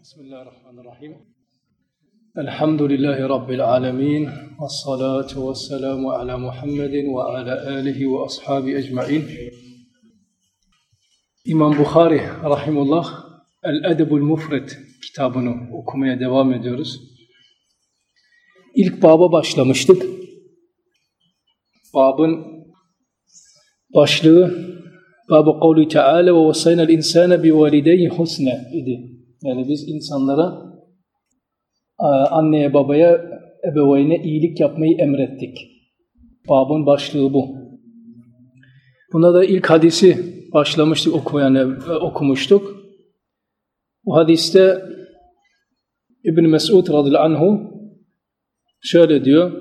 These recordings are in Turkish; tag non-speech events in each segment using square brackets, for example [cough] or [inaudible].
Bismillahirrahmanirrahim. Elhamdülillahi Rabbil alemin. Ve salatu ve ala Muhammedin ve ala alihi ve ashabi ecmain. İmam Bukhari rahimullah El Edebul Mufret kitabını okumaya devam ediyoruz. İlk baba başlamıştık. Babın başlığı Babu kavli Teala ve vesayna insane bi valideyhi husne idi. Yani biz insanlara anneye babaya ebeveyne iyilik yapmayı emrettik. Babın başlığı bu. Buna da ilk hadisi başlamıştık okumaya, okumuştuk. Bu hadiste İbn Mesud radıyallahu anhu şöyle diyor.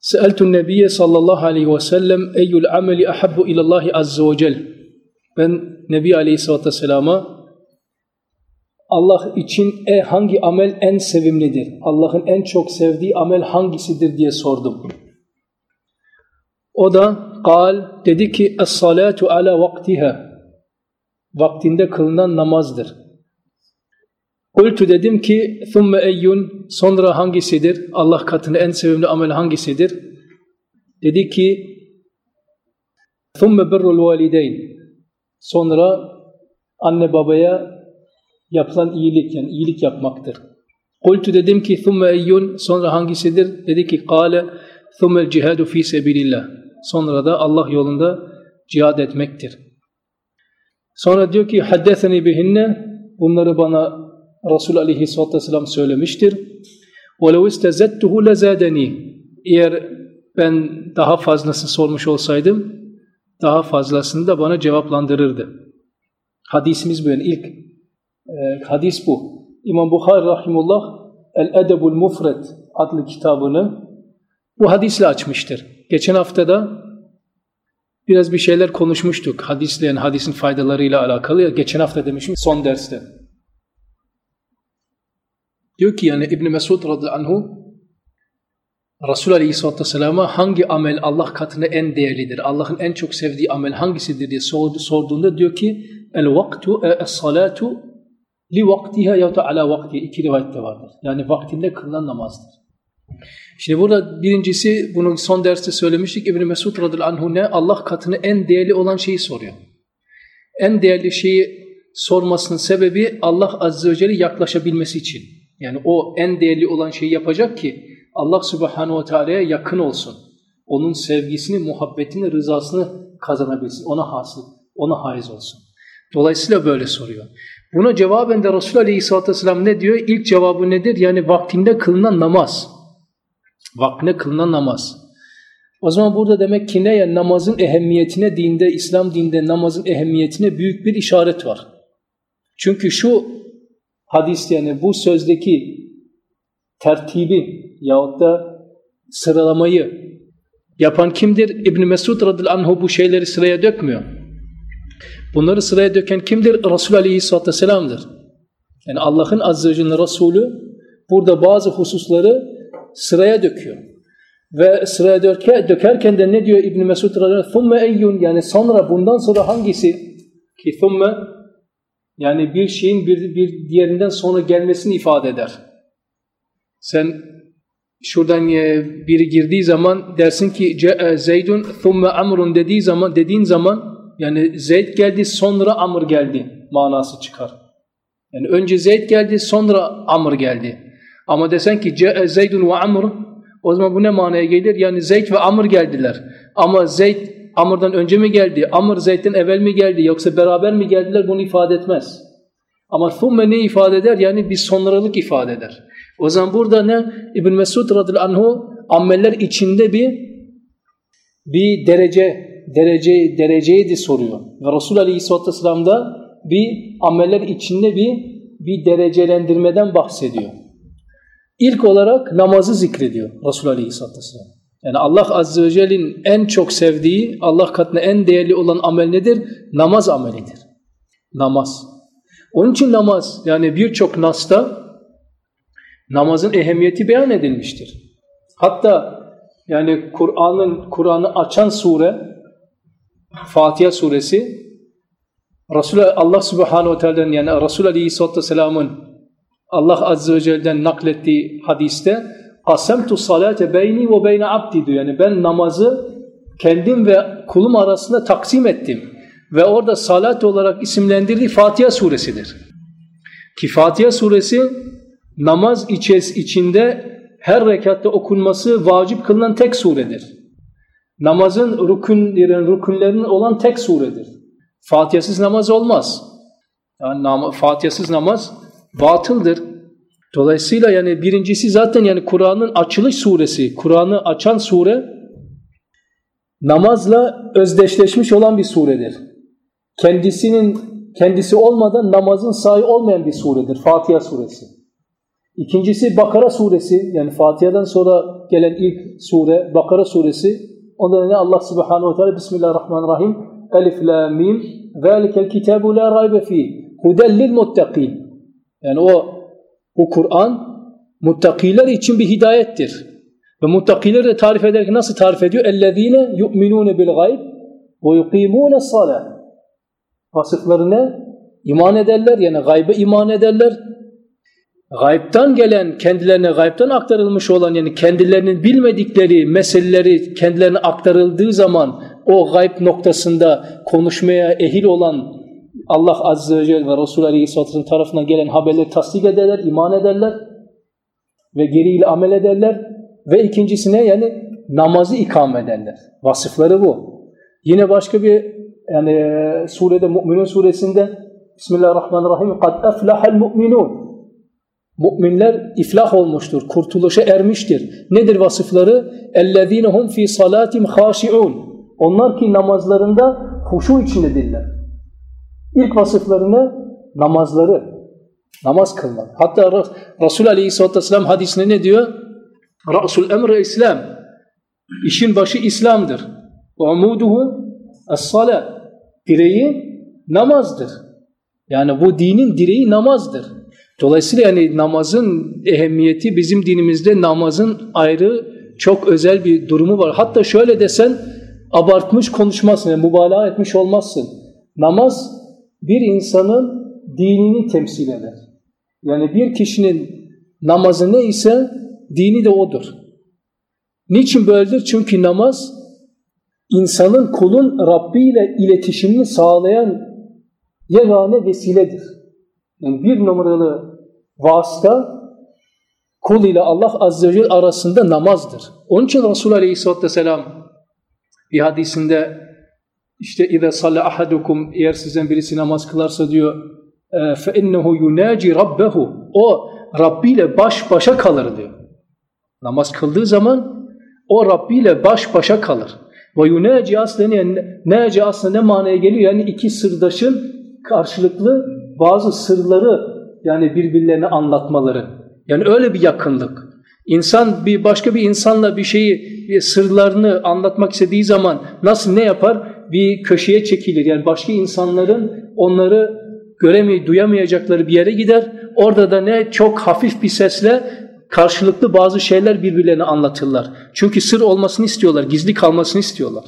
Seeltun Nebiye sallallahu aleyhi ve sellem eyyul ameli ahabbu ilallahi azze ve cel. Ben Nebi aleyhissalatü vesselama Allah için e, hangi amel en sevimlidir? Allah'ın en çok sevdiği amel hangisidir diye sordum. O da kal dedi ki es-salatu ala vaktiha. Vaktinde kılınan namazdır. Kultu dedim ki thumme eyyun sonra hangisidir? Allah katında en sevimli amel hangisidir? Dedi ki thumme birrul valideyn sonra anne babaya yapılan iyilik yani iyilik yapmaktır. Kultu dedim ki thumme eyyun sonra hangisidir? Dedi ki kâle thummel cihadu fi sebilillah. Sonra da Allah yolunda cihad etmektir. Sonra diyor ki haddeseni bihinne bunları bana Resul aleyhisselatü vesselam söylemiştir. وَلَوْ اِسْتَزَدْتُهُ لَزَادَنِي Eğer ben daha fazlasını sormuş olsaydım daha fazlasını da bana cevaplandırırdı. Hadisimiz bu yani ilk e, hadis bu. İmam Bukhari Rahimullah El-Edebul Mufred adlı kitabını bu hadisle açmıştır. Geçen hafta da biraz bir şeyler konuşmuştuk. Hadisle yani hadisin faydalarıyla alakalı. Geçen hafta demişim son derste. Diyor ki yani İbn Mesud radıyallahu anhu Resul Aleyhisselatü Vesselam'a hangi amel Allah katında en değerlidir? Allah'ın en çok sevdiği amel hangisidir diye sorduğunda diyor ki el vaktu es salatu li vaktiha ya da ala vaktiha iki rivayet de vardır. Yani vaktinde kılınan namazdır. Şimdi burada birincisi bunu son derste söylemiştik. İbn Mesud radıyallahu anhu ne? Allah katını en değerli olan şeyi soruyor. En değerli şeyi sormasının sebebi Allah azze ve celle yaklaşabilmesi için. Yani o en değerli olan şeyi yapacak ki Allah subhanahu ve teala'ya yakın olsun. Onun sevgisini, muhabbetini, rızasını kazanabilsin. Ona hasıl, ona haiz olsun. Dolayısıyla böyle soruyor. Buna cevaben de Resul Aleyhisselatü Vesselam ne diyor? İlk cevabı nedir? Yani vaktinde kılınan namaz. Vaktinde kılınan namaz. O zaman burada demek ki ne? Yani namazın ehemmiyetine dinde, İslam dinde namazın ehemmiyetine büyük bir işaret var. Çünkü şu hadis yani bu sözdeki tertibi yahut da sıralamayı yapan kimdir? İbn Mesud radıyallahu anhu bu şeyleri sıraya dökmüyor. Bunları sıraya döken kimdir? Resul Aleyhisselatü Vesselam'dır. Yani Allah'ın Azze ve Celle Resulü burada bazı hususları sıraya döküyor. Ve sıraya döke, dökerken de ne diyor İbn Mesud "Thumme eyyun" yani sonra bundan sonra hangisi ki thumme yani bir şeyin bir, bir diğerinden sonra gelmesini ifade eder. Sen şuradan e, biri girdiği zaman dersin ki e, Zeydun thumme amrun dediği zaman dediğin zaman yani Zeyd geldi sonra Amr geldi manası çıkar. Yani önce Zeyd geldi sonra Amr geldi. Ama desen ki Zeydun ve Amr o zaman bu ne manaya gelir? Yani Zeyd ve Amr geldiler. Ama Zeyd Amr'dan önce mi geldi? Amr Zeyd'den evvel mi geldi? Yoksa beraber mi geldiler? Bunu ifade etmez. Ama thumme ne ifade eder? Yani bir sonralık ifade eder. O zaman burada ne? İbn Mesud radıyallahu anhu ameller içinde bir bir derece derece dereceyi de soruyor. Ve Resul Aleyhisselatü Vesselam da bir ameller içinde bir bir derecelendirmeden bahsediyor. İlk olarak namazı zikrediyor Resul Aleyhisselatü Vesselam. Yani Allah Azze ve Celle'nin en çok sevdiği, Allah katında en değerli olan amel nedir? Namaz amelidir. Namaz. Onun için namaz, yani birçok nasta namazın ehemmiyeti beyan edilmiştir. Hatta yani Kur'an'ın Kur'an'ı açan sure Fatiha suresi Resulullah Allah Subhanahu Teala'nın yani Resul Aleyhisselatü Vesselam'ın Allah Azze ve Celle'den naklettiği hadiste Asemtu salate beyni ve beyne abdi diyor. Yani ben namazı kendim ve kulum arasında taksim ettim. Ve orada salat olarak isimlendirdiği Fatiha suresidir. Ki Fatiha suresi namaz içinde her rekatta okunması vacip kılınan tek suredir. Namazın rükünlerin, rükünlerinin olan tek suredir. Fatihasız namaz olmaz. Yani nam Fatihasız namaz batıldır. Dolayısıyla yani birincisi zaten yani Kur'an'ın açılış suresi, Kur'an'ı açan sure namazla özdeşleşmiş olan bir suredir. Kendisinin kendisi olmadan namazın sahi olmayan bir suredir Fatiha suresi. İkincisi Bakara suresi yani Fatiha'dan sonra gelen ilk sure Bakara suresi. Ondan ne Allah subhanahu teala Bismillahirrahmanirrahim Elif la mim Zalikel kitabu la raybe fi Hudellil muttakin Yani o bu Kur'an muttakiler için bir hidayettir. Ve muttakileri de tarif ederken nasıl tarif ediyor? Ellezine yu'minune bil gayb ve yuqimune salah. Vasıfları ne? İman ederler yani gaybe iman ederler Gaybtan gelen, kendilerine gaybtan aktarılmış olan yani kendilerinin bilmedikleri meseleleri kendilerine aktarıldığı zaman o gayb noktasında konuşmaya ehil olan Allah Azze ve Celle ve Resulü Aleyhisselatü tarafından gelen haberleri tasdik ederler, iman ederler ve geriyle amel ederler ve ikincisine yani namazı ikame ederler. Vasıfları bu. Yine başka bir yani surede Müminun suresinde Bismillahirrahmanirrahim kad eflahel mu'minun Müminler iflah olmuştur, kurtuluşa ermiştir. Nedir vasıfları? اَلَّذ۪ينَ fi salatim خَاشِعُونَ Onlar ki namazlarında huşu içindedirler. İlk vasıflarını namazları, namaz kılmak. Hatta Resul Aleyhisselatü Vesselam hadisinde ne diyor? Ra'sul emre İslam. İşin başı İslam'dır. Umuduhu es-sala. Direği namazdır. Yani bu dinin direği namazdır. Dolayısıyla yani namazın ehemmiyeti bizim dinimizde namazın ayrı çok özel bir durumu var. Hatta şöyle desen abartmış konuşmazsın, yani mübalağa etmiş olmazsın. Namaz bir insanın dinini temsil eder. Yani bir kişinin namazı neyse dini de odur. Niçin böyledir? Çünkü namaz insanın kulun Rabbi ile iletişimini sağlayan yegane vesiledir. Yani bir numaralı vasıta kul ile Allah Azze ve Celle arasında namazdır. Onun için Resulullah Aleyhisselatü Vesselam bir hadisinde işte اِذَا صَلَّ ahadukum eğer sizden birisi namaz kılarsa diyor فَاِنَّهُ يُنَاجِ رَبَّهُ O Rabbi ile baş başa kalır diyor. Namaz kıldığı zaman o Rabbi ile baş başa kalır. Ve yunaci aslında yani neci aslında ne manaya geliyor? Yani iki sırdaşın karşılıklı bazı sırları yani birbirlerine anlatmaları. Yani öyle bir yakınlık. İnsan bir başka bir insanla bir şeyi bir sırlarını anlatmak istediği zaman nasıl ne yapar? Bir köşeye çekilir. Yani başka insanların onları göremey duyamayacakları bir yere gider. Orada da ne çok hafif bir sesle karşılıklı bazı şeyler birbirlerine anlatırlar. Çünkü sır olmasını istiyorlar, gizli kalmasını istiyorlar.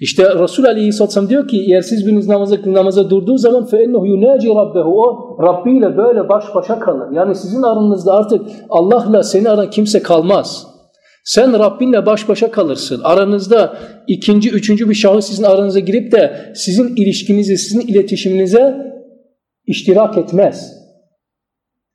İşte Resul Aleyhisselam diyor ki eğer siz biriniz namaza, namaza durduğu zaman فَاِنَّهُ يُنَاجِ رَبَّهُ O Rabbi ile böyle baş başa kalır. Yani sizin aranızda artık Allah'la seni aran kimse kalmaz. Sen Rabbinle baş başa kalırsın. Aranızda ikinci, üçüncü bir şahıs sizin aranıza girip de sizin ilişkinizi, sizin iletişiminize iştirak etmez.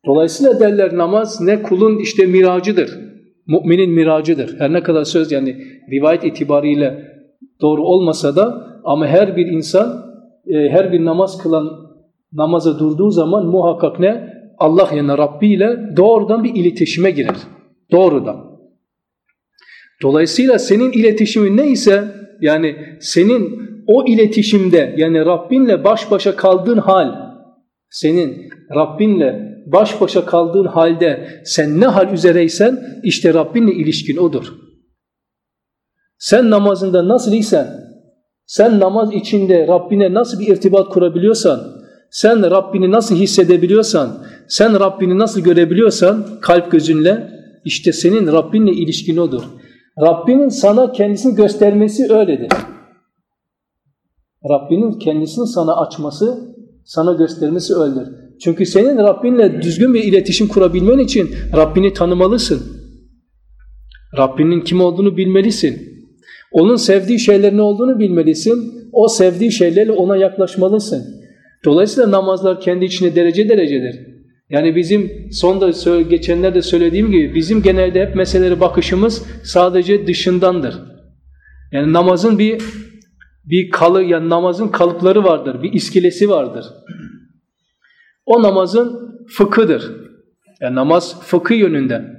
Dolayısıyla derler namaz ne kulun işte miracıdır. Müminin miracıdır. Her ne kadar söz yani rivayet itibariyle doğru olmasa da ama her bir insan e, her bir namaz kılan namaza durduğu zaman muhakkak ne? Allah yani Rabbi ile doğrudan bir iletişime girer. Doğrudan. Dolayısıyla senin iletişimin neyse yani senin o iletişimde yani Rabbinle baş başa kaldığın hal senin Rabbinle baş başa kaldığın halde sen ne hal üzereysen işte Rabbinle ilişkin odur. Sen namazında nasıl isen, sen namaz içinde Rabbine nasıl bir irtibat kurabiliyorsan, sen Rabbini nasıl hissedebiliyorsan, sen Rabbini nasıl görebiliyorsan kalp gözünle işte senin Rabbinle ilişkin odur. Rabbinin sana kendisini göstermesi öyledir. Rabbinin kendisini sana açması, sana göstermesi öldür. Çünkü senin Rabbinle düzgün bir iletişim kurabilmen için Rabbini tanımalısın. Rabbinin kim olduğunu bilmelisin. Onun sevdiği şeyler ne olduğunu bilmelisin. O sevdiği şeylerle ona yaklaşmalısın. Dolayısıyla namazlar kendi içinde derece derecedir. Yani bizim son da geçenlerde söylediğim gibi bizim genelde hep meseleleri bakışımız sadece dışındandır. Yani namazın bir bir kalı yani namazın kalıpları vardır, bir iskelesi vardır. O namazın fıkıdır. Yani namaz fıkı yönünden.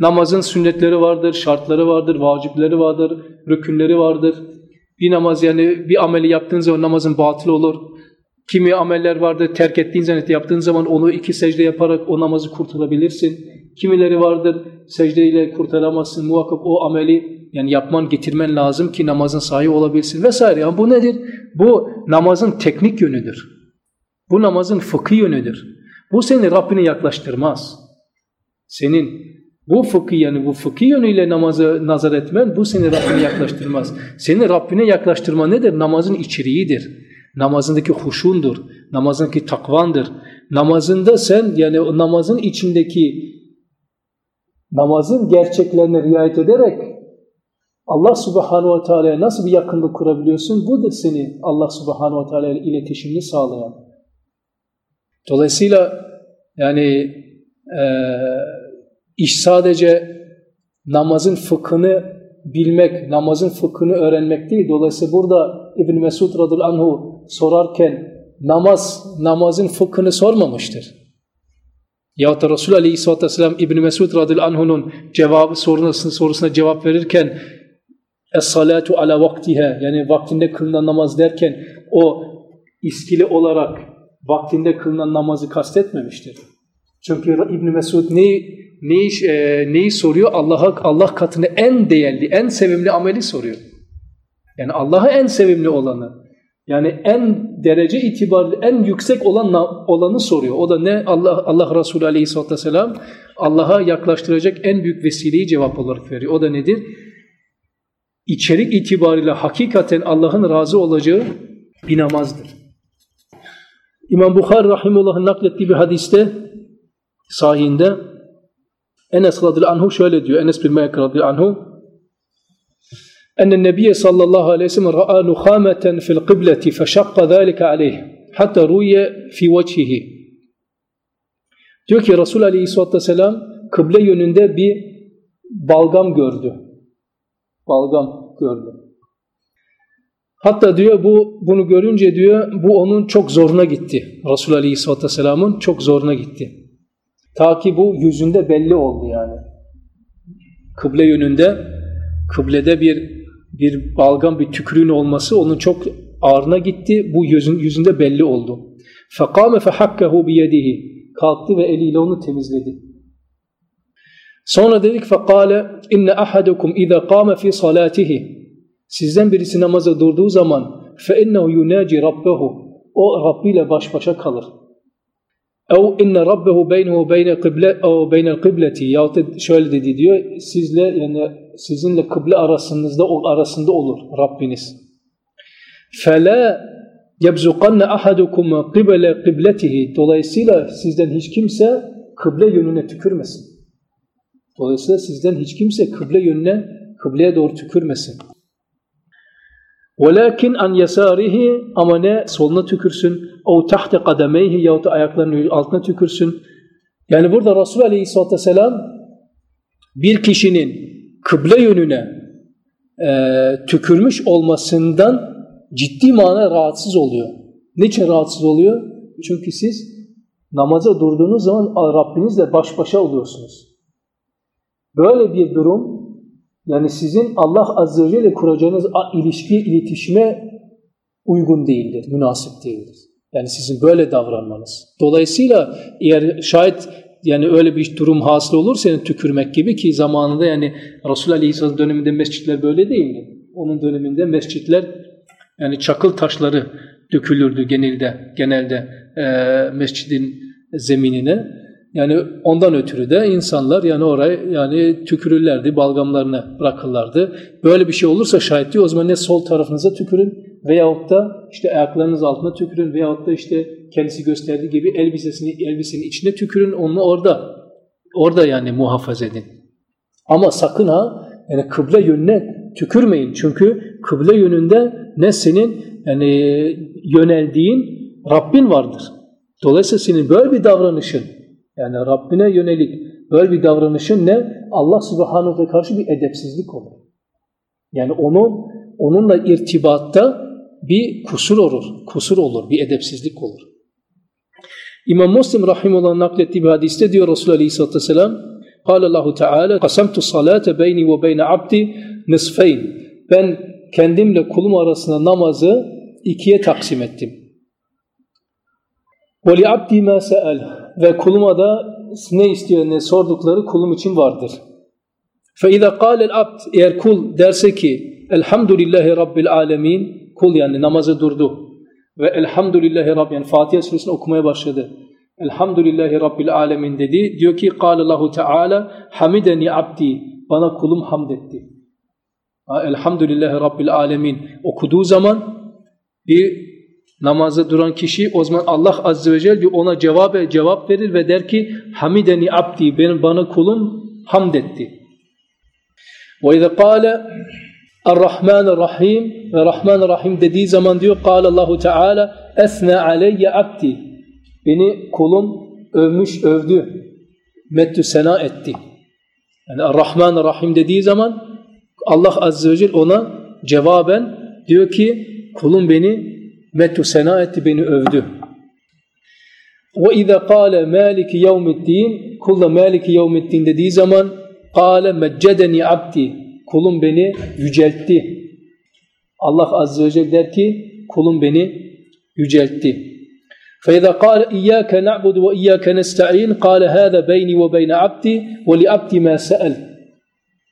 Namazın sünnetleri vardır, şartları vardır, vacipleri vardır, rükünleri vardır. Bir namaz yani bir ameli yaptığın zaman namazın batıl olur. Kimi ameller vardır terk ettiğin zaman yaptığın zaman onu iki secde yaparak o namazı kurtulabilirsin. Kimileri vardır secdeyle kurtaramazsın muhakkak o ameli yani yapman getirmen lazım ki namazın sahibi olabilsin vesaire. Yani bu nedir? Bu namazın teknik yönüdür. Bu namazın fıkhi yönüdür. Bu seni Rabbine yaklaştırmaz. Senin bu fıkhi yani bu fıkhi yönüyle namazı nazar etmen bu seni Rabbine yaklaştırmaz. Seni Rabbine yaklaştırma nedir? Namazın içeriğidir. Namazındaki huşundur. Namazındaki takvandır. Namazında sen yani namazın içindeki namazın gerçeklerine riayet ederek Allah subhanahu ve teala'ya nasıl bir yakınlık kurabiliyorsun? Budur seni Allah subhanahu ve teala ile iletişimini sağlayan. Dolayısıyla yani e, iş sadece namazın fıkhını bilmek, namazın fıkhını öğrenmek değil. Dolayısıyla burada İbn Mesud radıyallahu anhu sorarken namaz, namazın fıkhını sormamıştır. Yahut da Resul Aleyhisselatü Vesselam İbn Mesud radıyallahu anhu'nun cevabı sorusuna, sorusuna cevap verirken Es-salatu ala vaktiha yani vaktinde kılınan namaz derken o iskili olarak vaktinde kılınan namazı kastetmemiştir. Çünkü İbn Mesud neyi neyi, e, neyi soruyor? Allah'a Allah katını en değerli, en sevimli ameli soruyor. Yani Allah'a en sevimli olanı. Yani en derece itibariyle en yüksek olan olanı soruyor. O da ne? Allah Allah Resulü Aleyhisselatü Vesselam Allah'a yaklaştıracak en büyük vesileyi cevap olarak veriyor. O da nedir? İçerik itibariyle hakikaten Allah'ın razı olacağı bir namazdır. İmam Bukhari Rahimullah'ın naklettiği bir hadiste sahihinde Enes radıyallahu anhu şöyle diyor. Enes bin Malik radıyallahu anhu enne nebiye sallallahu aleyhi ve sellem ra'a nuhameten fil kıbleti feşakka zâlike aleyh hatta ruye fi vecihi. Diyor ki Resul aleyhisselatü vesselam kıble yönünde bir balgam gördü. Balgam gördü. Hatta diyor bu bunu görünce diyor bu onun çok zoruna gitti. Resul aleyhisselatü vesselamın çok zoruna gitti. Ta ki bu yüzünde belli oldu yani. Kıble yönünde kıblede bir bir balgam bir tükürüğün olması onun çok ağrına gitti. Bu yüzün, yüzünde belli oldu. فَقَامَ فَحَكَّهُ بِيَدِهِ Kalktı ve eliyle onu temizledi. Sonra dedik فَقَالَ اِنَّ أَحَدُكُمْ اِذَا قَامَ فِي صَلَاتِهِ Sizden birisi namaza durduğu zaman فَاِنَّهُ يُنَاجِ رَبَّهُ O Rabbi ile baş başa kalır. Ev inne rabbehu beynehu beyne kıble o beyne kıbleti yahut şöyle dedi diyor sizle yani sizinle kıble arasınızda arasında olur Rabbiniz. Fele yebzuqanne ahadukum kıble kıbletihi dolayısıyla sizden hiç kimse kıble yönüne tükürmesin. Dolayısıyla sizden hiç kimse kıble yönüne kıbleye doğru tükürmesin. Velakin an yasarihi ama ne soluna tükürsün o tahte kademeyhi yahut da ayaklarının altına tükürsün. Yani burada Resul Aleyhisselatü Vesselam bir kişinin kıble yönüne e, tükürmüş olmasından ciddi manada rahatsız oluyor. Niçin rahatsız oluyor? Çünkü siz namaza durduğunuz zaman Rabbinizle baş başa oluyorsunuz. Böyle bir durum yani sizin Allah Azze ve Celle kuracağınız ilişki, iletişime uygun değildir, münasip değildir. Yani sizin böyle davranmanız. Dolayısıyla eğer şayet yani öyle bir durum hasıl olur senin tükürmek gibi ki zamanında yani Resulullah Aleyhisselam döneminde mescitler böyle değildi. Onun döneminde mescitler yani çakıl taşları dökülürdü genelde genelde e, mescidin zeminine. Yani ondan ötürü de insanlar yani oraya yani tükürürlerdi, balgamlarını bırakırlardı. Böyle bir şey olursa şayet diyor o zaman ne sol tarafınıza tükürün veyahut da işte ayaklarınız altına tükürün veyahut da işte kendisi gösterdiği gibi elbisesini elbisenin içine tükürün onu orada orada yani muhafaza edin. Ama sakın ha yani kıble yönüne tükürmeyin. Çünkü kıble yönünde ne senin yani yöneldiğin Rabbin vardır. Dolayısıyla senin böyle bir davranışın yani Rabbine yönelik böyle bir davranışın ne? Allah subhanahu karşı bir edepsizlik olur. Yani onun onunla irtibatta bir kusur olur. Kusur olur, bir edepsizlik olur. İmam Müslim rahimullah naklettiği bir hadiste diyor Resulullah Aleyhisselatü Vesselam قال الله تعالى قسمت الصلاة بيني وبين عبدي نصفين ben kendimle kulum arasında namazı ikiye taksim ettim. وَلِعَبْدِ مَا سَأَلْ Ve kuluma da ne istiyor ne sordukları kulum için vardır. فَاِذَا قَالَ الْعَبْدِ Eğer kul derse ki Elhamdülillahi Rabbil Alemin kul yani namazı durdu ve Elhamdülillahi Rabbil yani Fatiha suresini okumaya başladı. Elhamdülillahi Rabbil Alemin dedi. Diyor ki Allahu Teala Hamideni abdi bana kulum hamd etti. Elhamdülillahi Rabbil Alemin okuduğu zaman bir namazda duran kişi o zaman Allah Azze ve Celle bir ona cevap, cevap verir ve der ki Hamideni abdi benim bana kulum hamd etti. Ve izâ kâle Er-Rahman Rahim ve Rahman Rahim dediği zaman diyor قال Allahu Teala esna aleyye abdi beni kulum övmüş övdü mettü sena etti. Yani Er-Rahman Rahim dediği zaman Allah Azze ve Celle ona cevaben diyor ki kulum beni mettü sena etti beni övdü. Ve izâ kâle mâliki yevmiddin kul da mâliki yevmiddin dediği zaman kâle meccedeni abdi kulum beni yüceltti. Allah Azze ve Celle der ki kulum beni yüceltti. فإذا قال إياك نعبد وإياك نستعين قال هذا بيني وبين عبدي ولعبدي ما سأل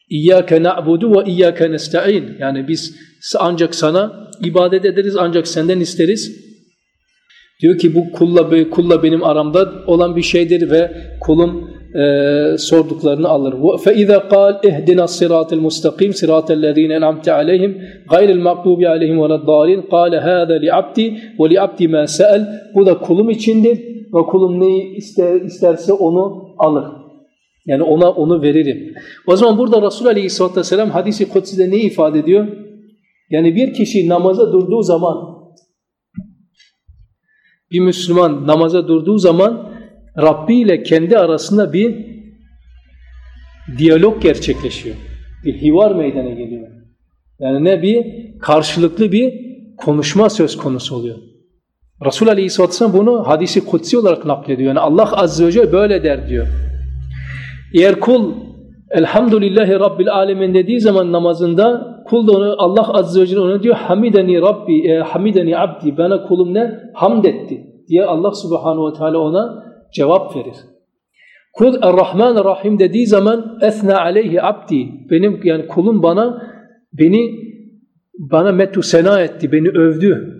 İyyâke na'budu ve iyyâke nesta'in. Yani biz ancak sana ibadet ederiz, ancak senden isteriz. Diyor ki bu kulla, kulla benim aramda olan bir şeydir ve kulum e, sorduklarını alır. فَاِذَا قَالْ اِهْدِنَا الصِّرَاطِ الْمُسْتَقِيمِ صِرَاطَ الَّذ۪ينَ اَنْعَمْتَ عَلَيْهِمْ غَيْرِ الْمَقْلُوبِ عَلَيْهِمْ وَلَا الضَّالِينَ قَالَ هَذَا لِعَبْدِ وَلِعَبْدِ مَا سَأَلْ Bu da kulum içindir ve kulum neyi ister, isterse onu alır. Yani ona onu veririm. O zaman burada Resul Aleyhisselatü Vesselam hadisi kutside ne ifade ediyor? Yani bir kişi namaza durduğu zaman bir Müslüman namaza durduğu zaman Rabbi ile kendi arasında bir diyalog gerçekleşiyor. Bir hivar meydana geliyor. Yani ne bir karşılıklı bir konuşma söz konusu oluyor. Resul Aleyhisselatü Vesselam bunu hadisi kutsi olarak naklediyor. Yani Allah Azze ve Celle böyle der diyor. Eğer kul Elhamdülillahi Rabbil Alemin dediği zaman namazında kul da onu Allah Azze ve Celle ona diyor Hamideni Rabbi, e, Hamideni Abdi bana kulum ne? Hamd etti diye Allah Subhanahu ve Teala ona cevap verir. Kul Er-Rahman Rahim dediği zaman esna aleyhi abdi. Benim yani kulum bana beni bana metu sena etti, beni övdü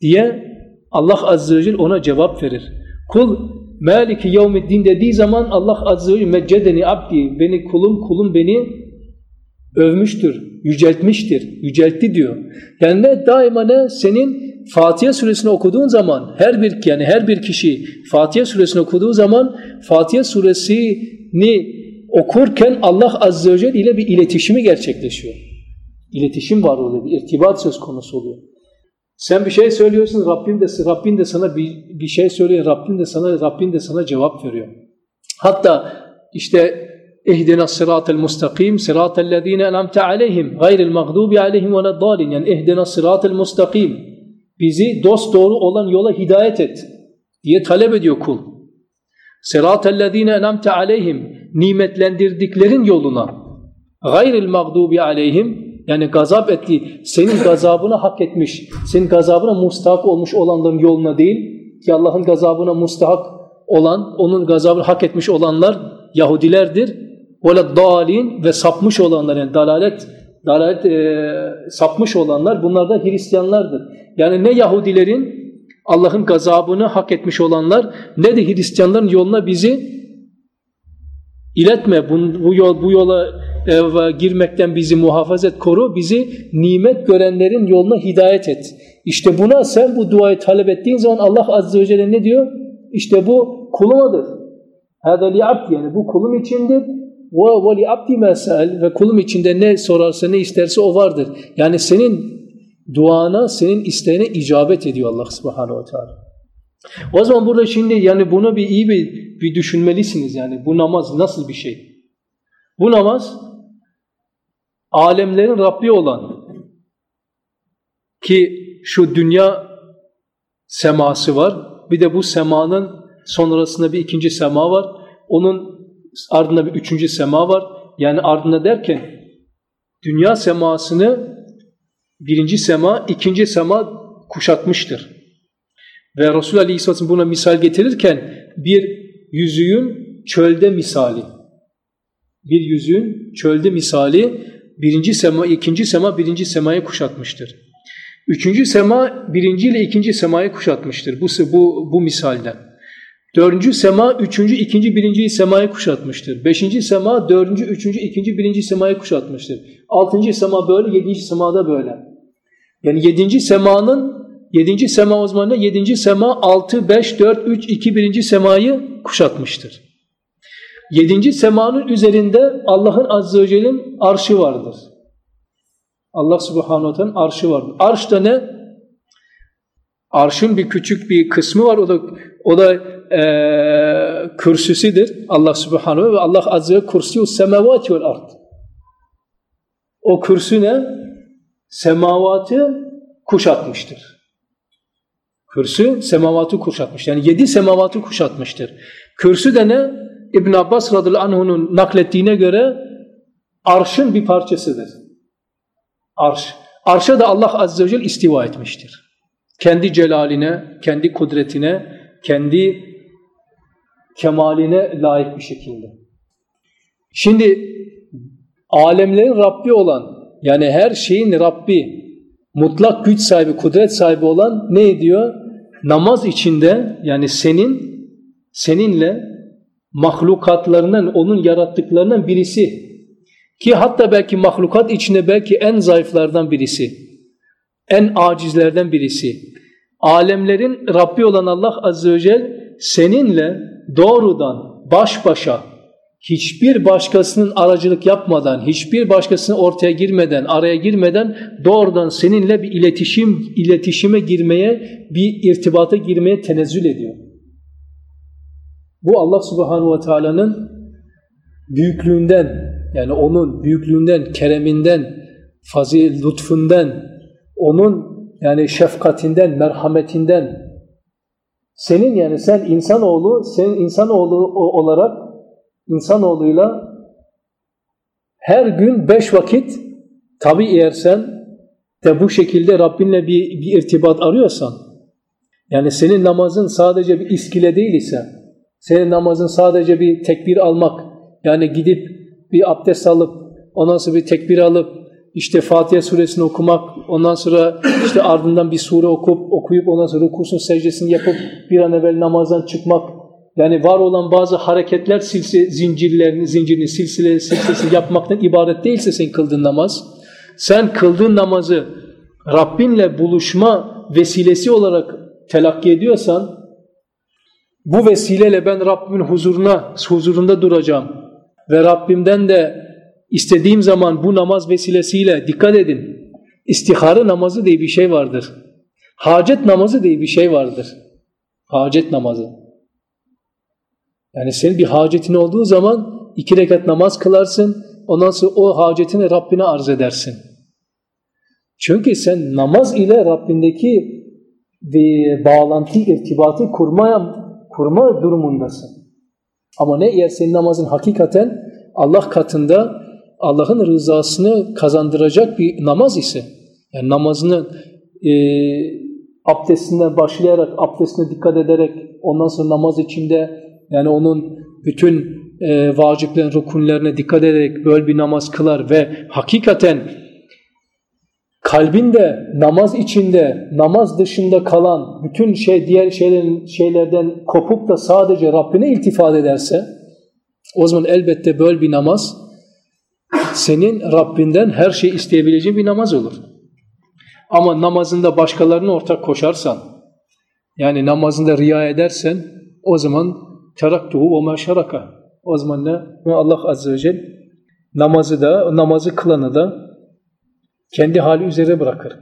diye Allah Azze ve Celle ona cevap verir. Kul Maliki yevmiddin dediği zaman Allah Azze ve Celle meccedeni abdi. Beni kulum, kulum beni övmüştür, yüceltmiştir, yüceltti diyor. Yani ne daima ne senin Fatiha suresini okuduğun zaman her bir yani her bir kişi Fatiha suresini okuduğu zaman Fatiha suresini okurken Allah azze ve celle ile bir iletişimi gerçekleşiyor. İletişim var oluyor, bir irtibat söz konusu oluyor. Sen bir şey söylüyorsun, Rabbin de Rabbin de sana bir, bir şey söylüyor, Rabbin de sana Rabbin de sana cevap veriyor. Hatta işte اهدنا الصراط المستقيم صراط الذين أنعمت عليهم غير المغضوب عليهم ولا الضالين yani اهدنا الصراط المستقيم bizi dost doğru olan yola hidayet et diye talep ediyor kul. Seratellezine enamte aleyhim nimetlendirdiklerin yoluna gayril mağdubi aleyhim yani gazap etti senin gazabını hak etmiş senin gazabına mustahak olmuş olanların yoluna değil ki Allah'ın gazabına mustahak olan onun gazabını hak etmiş olanlar Yahudilerdir. Böyle dalin ve sapmış olanlar yani dalalet dalalet e, sapmış olanlar bunlar da Hristiyanlardır. Yani ne Yahudilerin Allah'ın gazabını hak etmiş olanlar ne de Hristiyanların yoluna bizi iletme. Bu, bu, yol, bu yola e, girmekten bizi muhafaza et, koru. Bizi nimet görenlerin yoluna hidayet et. İşte buna sen bu duayı talep ettiğin zaman Allah Azze ve Celle ne diyor? İşte bu kulumadır. Hâdâ li abd yani bu kulum içindir. Ve ve li abdi mesel ve kulum içinde ne sorarsa ne isterse o vardır. Yani senin duana, senin isteğine icabet ediyor Allah Subhanahu ve Teala. O zaman burada şimdi yani bunu bir iyi bir, bir düşünmelisiniz yani bu namaz nasıl bir şey? Bu namaz alemlerin Rabbi olan ki şu dünya seması var. Bir de bu semanın sonrasında bir ikinci sema var. Onun ardında bir üçüncü sema var. Yani ardında derken dünya semasını birinci sema, ikinci sema kuşatmıştır. Ve Resul Aleyhisselam buna misal getirirken bir yüzüğün çölde misali. Bir yüzüğün çölde misali birinci sema, ikinci sema birinci semayı kuşatmıştır. Üçüncü sema birinci ile ikinci semayı kuşatmıştır bu, bu, bu misalden. Dördüncü sema üçüncü, ikinci, birinci semayı kuşatmıştır. Beşinci sema dördüncü, üçüncü, ikinci, birinci semayı kuşatmıştır. Altıncı sema böyle, yedinci semada böyle. Yani yedinci semanın Yedinci sema ne? Yedinci sema altı, beş, dört, üç, iki birinci semayı kuşatmıştır. Yedinci semanın üzerinde Allah'ın Azze ve Celle'nin arşı vardır. Allah Subhanahu Teala'nın arşı vardır. Arş da ne? Arşın bir küçük bir kısmı var. O da o da e, kürsüsüdür. Allah Subhanahu ve Allah Azze ve Kursiyu semavati vel ard. O kürsü ne? Semavatı kuşatmıştır. Kürsü semavatı kuşatmış. Yani yedi semavatı kuşatmıştır. Kürsü de ne? İbn Abbas radıyallahu anh'un naklettiğine göre arşın bir parçasıdır. Arş. Arşa da Allah azze ve celle istiva etmiştir. Kendi celaline, kendi kudretine, kendi kemaline layık bir şekilde. Şimdi alemlerin Rabbi olan yani her şeyin Rabbi, mutlak güç sahibi, kudret sahibi olan ne ediyor? namaz içinde yani senin seninle mahlukatlarından onun yarattıklarından birisi ki hatta belki mahlukat içinde belki en zayıflardan birisi en acizlerden birisi alemlerin Rabbi olan Allah Azze ve Celle seninle doğrudan baş başa hiçbir başkasının aracılık yapmadan, hiçbir başkasının ortaya girmeden, araya girmeden doğrudan seninle bir iletişim iletişime girmeye, bir irtibata girmeye tenezzül ediyor. Bu Allah Subhanahu ve Taala'nın büyüklüğünden, yani onun büyüklüğünden, kereminden, fazil lütfundan, onun yani şefkatinden, merhametinden. Senin yani sen insanoğlu, sen insanoğlu olarak insanoğluyla her gün beş vakit tabi eğer sen de bu şekilde Rabbinle bir, bir irtibat arıyorsan yani senin namazın sadece bir iskile değil ise senin namazın sadece bir tekbir almak yani gidip bir abdest alıp ondan sonra bir tekbir alıp işte Fatiha suresini okumak ondan sonra işte ardından bir sure okup okuyup ondan sonra rukusun secdesini yapıp bir an evvel namazdan çıkmak. Yani var olan bazı hareketler silsi, zincirlerini, zincirini, silsile, silsilesini yapmaktan ibaret değilse sen kıldığın namaz, sen kıldığın namazı Rabbinle buluşma vesilesi olarak telakki ediyorsan, bu vesileyle ben Rabbimin huzuruna, huzurunda duracağım ve Rabbimden de istediğim zaman bu namaz vesilesiyle dikkat edin. İstihare namazı diye bir şey vardır. Hacet namazı diye bir şey vardır. Hacet namazı. Yani senin bir hacetin olduğu zaman iki rekat namaz kılarsın. Ondan sonra o hacetini Rabbine arz edersin. Çünkü sen namaz ile Rabbindeki bir bağlantı, irtibatı kurmaya, kurma durumundasın. Ama ne eğer senin namazın hakikaten Allah katında Allah'ın rızasını kazandıracak bir namaz ise, yani namazını e, abdestinden başlayarak, abdestine dikkat ederek, ondan sonra namaz içinde yani onun bütün e, vaciplerin, rukunlerine dikkat ederek böyle bir namaz kılar ve hakikaten kalbinde namaz içinde, namaz dışında kalan bütün şey diğer şeylerin şeylerden kopup da sadece Rabbine iltifat ederse o zaman elbette böyle bir namaz senin Rabbinden her şey isteyebileceğin bir namaz olur. Ama namazında başkalarını ortak koşarsan, yani namazında riya edersen o zaman teraktuhu ve maşaraka. O zaman ne? Allah Azze ve Celle namazı da, namazı kılanı da kendi hali üzere bırakır.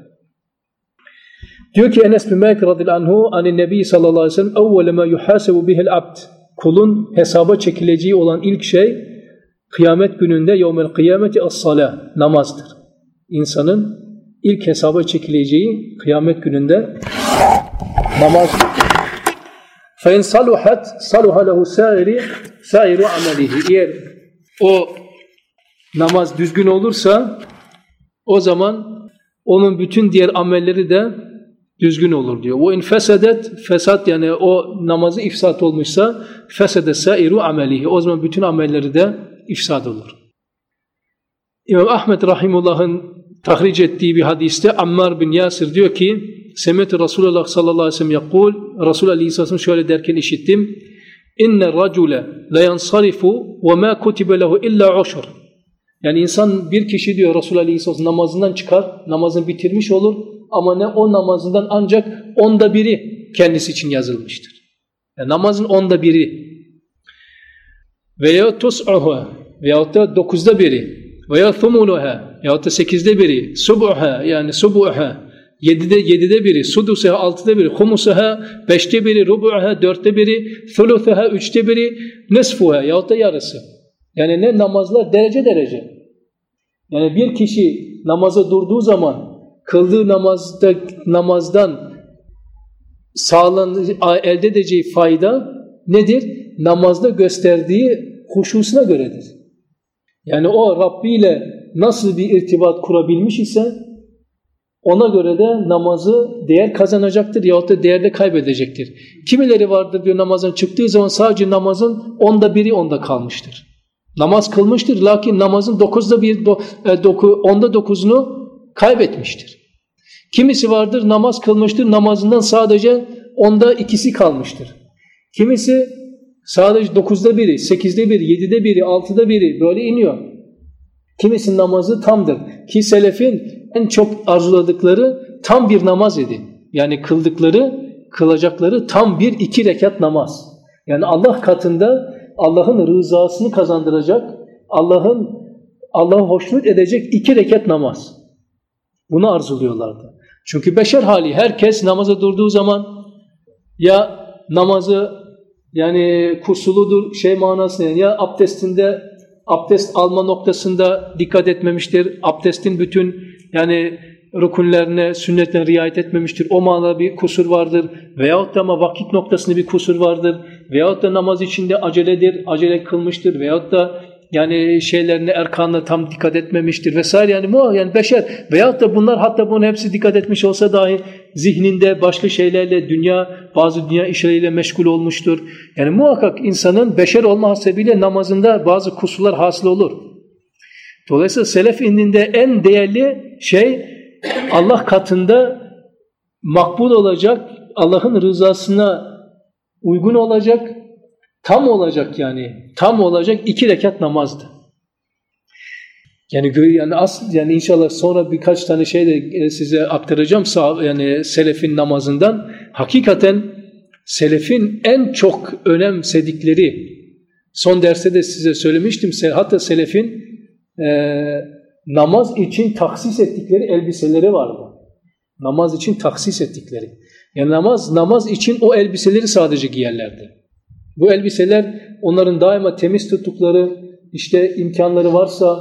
Diyor ki Enes bin Malik radıyallahu anhu anin Nebi sallallahu aleyhi ve sellem evvele ma yuhasebu bihel abd. Kulun hesaba çekileceği olan ilk şey kıyamet gününde yevmel kıyameti as-sala namazdır. İnsanın ilk hesaba çekileceği kıyamet gününde namaz. فَاِنْ صَلُحَتْ صَلُحَ لَهُ سَائِرِ سَائِرُ عَمَلِهِ Eğer o namaz düzgün olursa o zaman onun bütün diğer amelleri de düzgün olur diyor. O in fesedet fesat yani o namazı ifsat olmuşsa fesede sairu amelihi. O zaman bütün amelleri de ifsad olur. İmam Ahmet Rahimullah'ın tahric ettiği bir hadiste Ammar bin Yasir diyor ki Semet Resulullah sallallahu aleyhi ve sellem yakul Resulullah aleyhisselam şöyle derken işittim. İnne racule la yansarifu ve ma kutibe lehu illa ushur yani insan bir kişi diyor Resulullah aleyhisselam namazından çıkar namazını bitirmiş olur. Ama ne o namazından ancak onda biri kendisi için yazılmıştır. Yani namazın onda biri. Veya tus'uha veyahut da dokuzda biri veya thumunuha veyahut da sekizde biri subuha yani subuha yedide yedide biri sudusuha altıda biri humusuha beşte biri rubuha dörtte biri thuluthuha üçte biri nesfuha yahut da yarısı. Yani ne namazlar derece derece. Yani bir kişi namaza durduğu zaman kıldığı namazda namazdan sağlan elde edeceği fayda nedir? Namazda gösterdiği huşusuna göredir. Yani o Rabbi ile nasıl bir irtibat kurabilmiş ise ona göre de namazı değer kazanacaktır yahut da değer de kaybedecektir. Kimileri vardır diyor namazın çıktığı zaman sadece namazın onda biri onda kalmıştır. Namaz kılmıştır lakin namazın dokuzda bir, do, e, doku, onda dokuzunu kaybetmiştir. Kimisi vardır namaz kılmıştır namazından sadece onda ikisi kalmıştır. Kimisi sadece dokuzda biri, sekizde biri, yedide biri, altıda biri böyle iniyor. Kimisinin namazı tamdır. Ki selefin en çok arzuladıkları tam bir namaz idi. Yani kıldıkları, kılacakları tam bir iki rekat namaz. Yani Allah katında Allah'ın rızasını kazandıracak, Allah'ın Allah'ı hoşnut edecek iki rekat namaz. Bunu arzuluyorlardı. Çünkü beşer hali herkes namaza durduğu zaman ya namazı yani kusuludur şey manasında yani ya abdestinde abdest alma noktasında dikkat etmemiştir. Abdestin bütün yani rukunlerine, sünnetlerine riayet etmemiştir. O manada bir kusur vardır. Veyahut da ama vakit noktasında bir kusur vardır. Veyahut da namaz içinde aceledir, acele kılmıştır. Veyahut da yani şeylerine erkanına tam dikkat etmemiştir vesaire yani mu yani beşer veyahut da bunlar hatta bunun hepsi dikkat etmiş olsa dahi zihninde başka şeylerle dünya bazı dünya işleriyle meşgul olmuştur. Yani muhakkak insanın beşer olma hasebiyle namazında bazı kusurlar hasıl olur. Dolayısıyla selef indinde en değerli şey Allah katında makbul olacak, Allah'ın rızasına uygun olacak Tam olacak yani. Tam olacak iki rekat namazdı. Yani yani asıl yani inşallah sonra birkaç tane şey de e, size aktaracağım yani selefin namazından. Hakikaten selefin en çok önemsedikleri son derste de size söylemiştim. Hatta selefin e, namaz için taksis ettikleri elbiseleri vardı. Namaz için taksis ettikleri. Yani namaz namaz için o elbiseleri sadece giyerlerdi. Bu elbiseler onların daima temiz tuttukları, işte imkanları varsa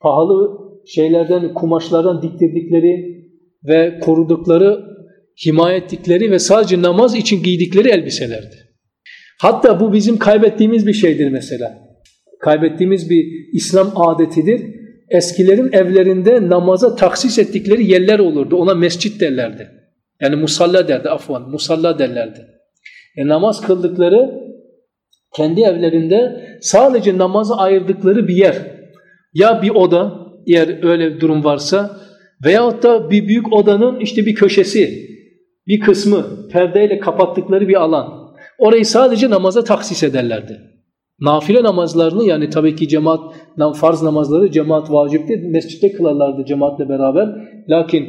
pahalı şeylerden, kumaşlardan diktirdikleri ve korudukları, himaye ettikleri ve sadece namaz için giydikleri elbiselerdi. Hatta bu bizim kaybettiğimiz bir şeydir mesela. Kaybettiğimiz bir İslam adetidir. Eskilerin evlerinde namaza taksis ettikleri yerler olurdu. Ona mescit derlerdi. Yani musalla derdi afvan, musalla derlerdi. E, namaz kıldıkları kendi evlerinde sadece namazı ayırdıkları bir yer. Ya bir oda eğer öyle bir durum varsa veyahut da bir büyük odanın işte bir köşesi, bir kısmı perdeyle kapattıkları bir alan. Orayı sadece namaza taksis ederlerdi. Nafile namazlarını yani tabii ki cemaat, farz namazları cemaat vacipti. Mescitte kılarlardı cemaatle beraber. Lakin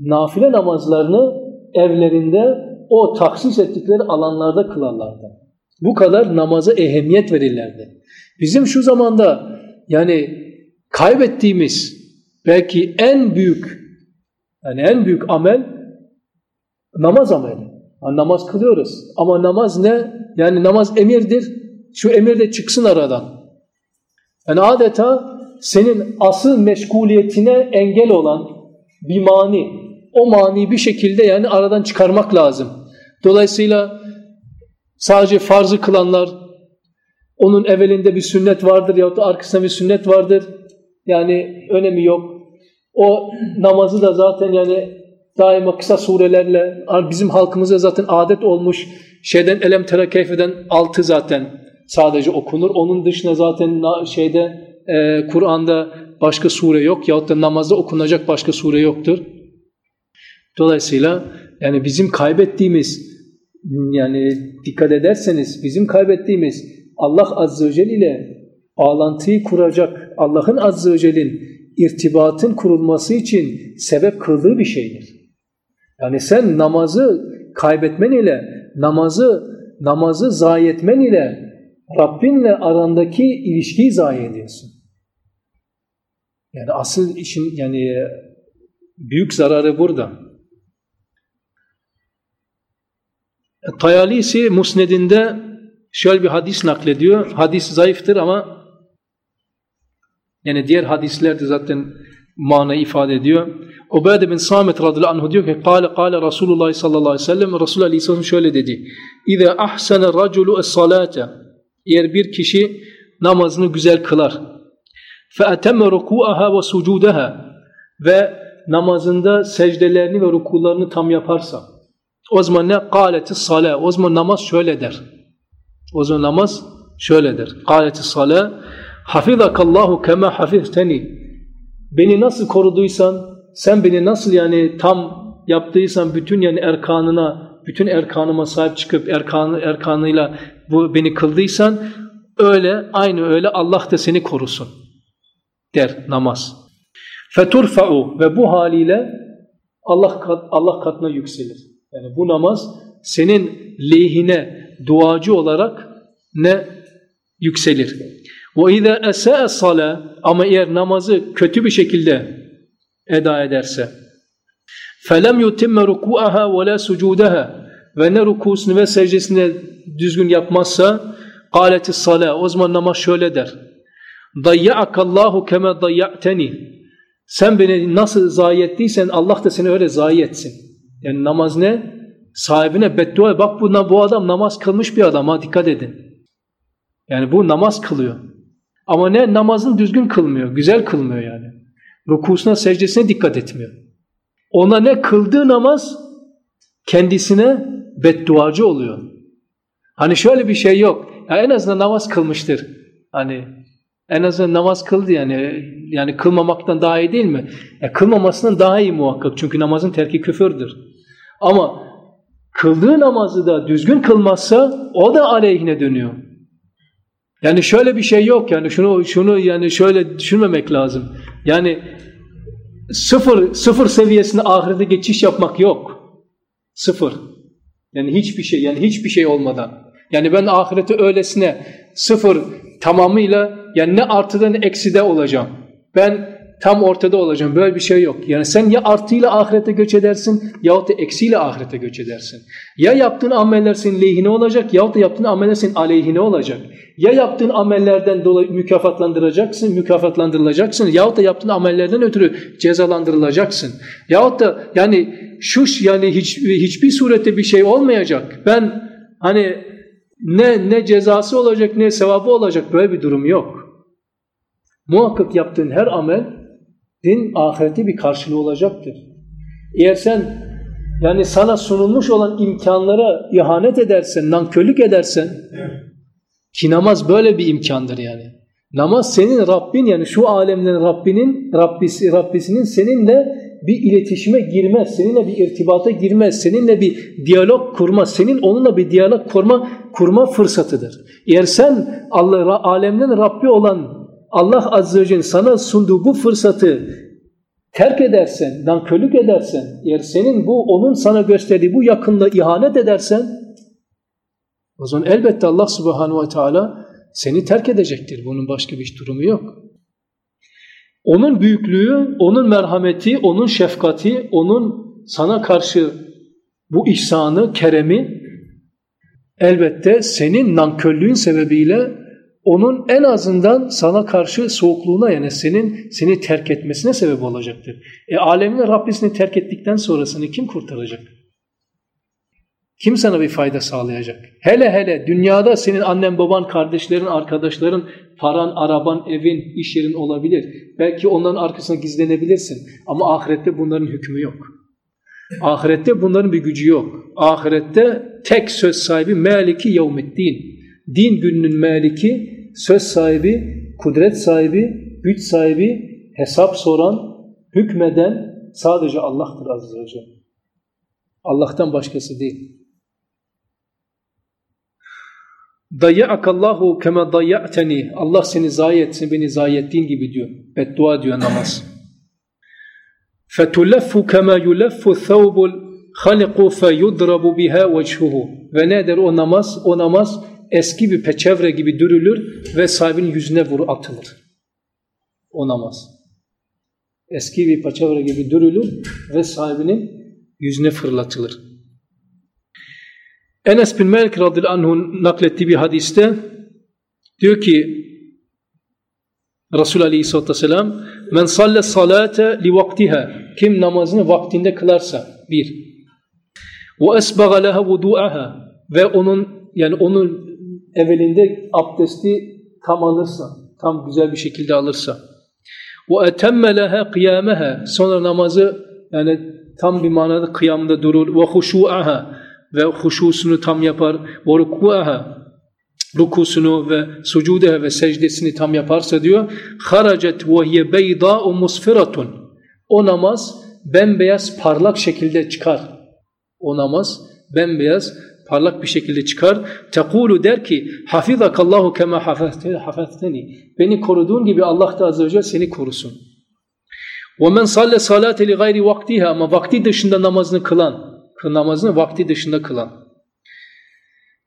nafile namazlarını evlerinde o taksis ettikleri alanlarda kılarlardı. Bu kadar namaza ehemmiyet verirlerdi. Bizim şu zamanda yani kaybettiğimiz belki en büyük yani en büyük amel namaz ameli. Yani namaz kılıyoruz. Ama namaz ne? Yani namaz emirdir. Şu emir de çıksın aradan. Yani adeta senin asıl meşguliyetine engel olan bir mani. O mani bir şekilde yani aradan çıkarmak lazım. Dolayısıyla sadece farzı kılanlar onun evvelinde bir sünnet vardır yahut da arkasında bir sünnet vardır. Yani önemi yok. O namazı da zaten yani daima kısa surelerle bizim halkımızda zaten adet olmuş şeyden elem terakeyfeden altı zaten sadece okunur. Onun dışında zaten şeyde e, Kur'an'da başka sure yok yahut da namazda okunacak başka sure yoktur. Dolayısıyla yani bizim kaybettiğimiz yani dikkat ederseniz bizim kaybettiğimiz Allah Azze ve Celle ile bağlantıyı kuracak Allah'ın Azze ve Celle'nin irtibatın kurulması için sebep kıldığı bir şeydir. Yani sen namazı kaybetmen ile namazı namazı zayi etmen ile Rabbinle arandaki ilişkiyi zayi ediyorsun. Yani asıl işin yani büyük zararı burada. Tayalisi Musned'inde şöyle bir hadis naklediyor. Hadis zayıftır ama yani diğer hadisler de zaten mana ifade ediyor. Ubade bin Samit radıyallahu anh diyor ki kâle kâle Resulullah sallallahu aleyhi ve sellem Resulullah aleyhisselam şöyle dedi. İze ahsene raculu es-salate eğer bir kişi namazını güzel kılar fe etemme ruku'aha ve sucudaha ve namazında secdelerini ve rukularını tam yaparsa o zaman ne? Kâleti salâ. O zaman namaz şöyle der. O zaman namaz şöyle der. Kâleti salâ. Hafizakallahu kema hafizteni. Beni nasıl koruduysan, sen beni nasıl yani tam yaptıysan bütün yani erkanına, bütün erkanıma sahip çıkıp erkanı, erkanıyla bu beni kıldıysan öyle aynı öyle Allah da seni korusun der namaz. Feturfa'u ve bu haliyle Allah kat, Allah katına yükselir. Yani bu namaz senin lehine duacı olarak ne yükselir. Ve izâ esâe salâ ama eğer namazı kötü bir şekilde eda ederse felem yutimme ruku'aha ve la sucudaha ve ne rukusunu ve secdesini düzgün yapmazsa kâleti salâ o zaman namaz şöyle der dayya'akallahu keme dayya'teni sen beni nasıl zayi ettiysen Allah da seni öyle zayi etsin. Yani namaz ne? Sahibine beddua. Bak bu, bu adam namaz kılmış bir adam ha dikkat edin. Yani bu namaz kılıyor. Ama ne? Namazını düzgün kılmıyor. Güzel kılmıyor yani. Rukusuna, secdesine dikkat etmiyor. Ona ne? Kıldığı namaz kendisine bedduacı oluyor. Hani şöyle bir şey yok. Ya en azından namaz kılmıştır. Hani en azından namaz kıldı yani. Yani kılmamaktan daha iyi değil mi? Ya kılmamasından daha iyi muhakkak. Çünkü namazın terki küfürdür. Ama kıldığı namazı da düzgün kılmazsa o da aleyhine dönüyor. Yani şöyle bir şey yok yani şunu şunu yani şöyle düşünmemek lazım. Yani sıfır sıfır seviyesinde ahirete geçiş yapmak yok. Sıfır. Yani hiçbir şey yani hiçbir şey olmadan. Yani ben ahirete öylesine sıfır tamamıyla yani ne artıda ne ekside olacağım. Ben tam ortada olacağım. Böyle bir şey yok. Yani sen ya artıyla ahirete göç edersin yahut da eksiyle ahirete göç edersin. Ya yaptığın ameller senin lehine olacak yahut da yaptığın ameller senin aleyhine olacak. Ya yaptığın amellerden dolayı mükafatlandıracaksın, mükafatlandırılacaksın yahut da yaptığın amellerden ötürü cezalandırılacaksın. Yahut da yani şu yani hiç, hiçbir surette bir şey olmayacak. Ben hani ne ne cezası olacak ne sevabı olacak böyle bir durum yok. Muhakkak yaptığın her amel din ahirette bir karşılığı olacaktır. Eğer sen yani sana sunulmuş olan imkanlara ihanet edersen, nankörlük edersen ki namaz böyle bir imkandır yani. Namaz senin Rabbin yani şu alemlerin Rabbinin Rabbisi, Rabbisinin seninle bir iletişime girmez, seninle bir irtibata girmez, seninle bir diyalog kurmaz, senin onunla bir diyalog kurma kurma fırsatıdır. Eğer sen Allah alemden Rabbi olan Allah Azze ve Celle sana sunduğu bu fırsatı terk edersen, nankörlük edersen, eğer senin bu onun sana gösterdiği bu yakınlığı ihanet edersen o zaman elbette Allah Subhanahu ve Teala seni terk edecektir. Bunun başka bir durumu yok. Onun büyüklüğü, onun merhameti, onun şefkati, onun sana karşı bu ihsanı, keremi elbette senin nankörlüğün sebebiyle onun en azından sana karşı soğukluğuna yani senin seni terk etmesine sebep olacaktır. E alemin Rabbisini terk ettikten sonrasını kim kurtaracak? Kim sana bir fayda sağlayacak? Hele hele dünyada senin annen, baban, kardeşlerin, arkadaşların, paran, araban, evin, iş yerin olabilir. Belki onların arkasına gizlenebilirsin. Ama ahirette bunların hükmü yok. Ahirette bunların bir gücü yok. Ahirette tek söz sahibi Meliki Yevmiddin. Din gününün Meliki, söz sahibi, kudret sahibi, güç sahibi, hesap soran, hükmeden sadece Allah'tır ve Celle. Allah'tan başkası değil. Dayyakallahu kema dayyateni. Allah seni zayi etsin, beni zayi ettiğin gibi diyor. Beddua diyor namaz. [laughs] Fetuleffu kema yuleffu thawbul haliku feyudrabu biha vechhuhu. Ve nedir o namaz? O namaz eski bir peçevre gibi dürülür ve sahibinin yüzüne vur atılır. O namaz. Eski bir peçevre gibi dürülür ve sahibinin yüzüne fırlatılır. Enes bin Malik radıyallahu anh'un naklettiği bir hadiste diyor ki Resul aleyhisselatü vesselam men salle salate li vaktiha kim namazını vaktinde kılarsa bir ve esbaga leha vudu'aha ve onun yani onun evvelinde abdesti tam alırsa tam güzel bir şekilde alırsa. Etemme leha kıyameha sonra namazı yani tam bir manada kıyamda durur. Huşu'aha ve huşusunu tam yapar. Rukuaha rukusunu ve sucudeha ve secdesini tam yaparsa diyor ve hiye beyda'u musfiratun. O namaz bembeyaz parlak şekilde çıkar. O namaz bembeyaz parlak bir şekilde çıkar. Tekulu der ki hafizakallahu kema hafazteni. Beni koruduğun gibi Allah da azze ve celle seni korusun. Ve men salle salate li gayri vaktiha ama vakti dışında namazını kılan namazını vakti dışında kılan.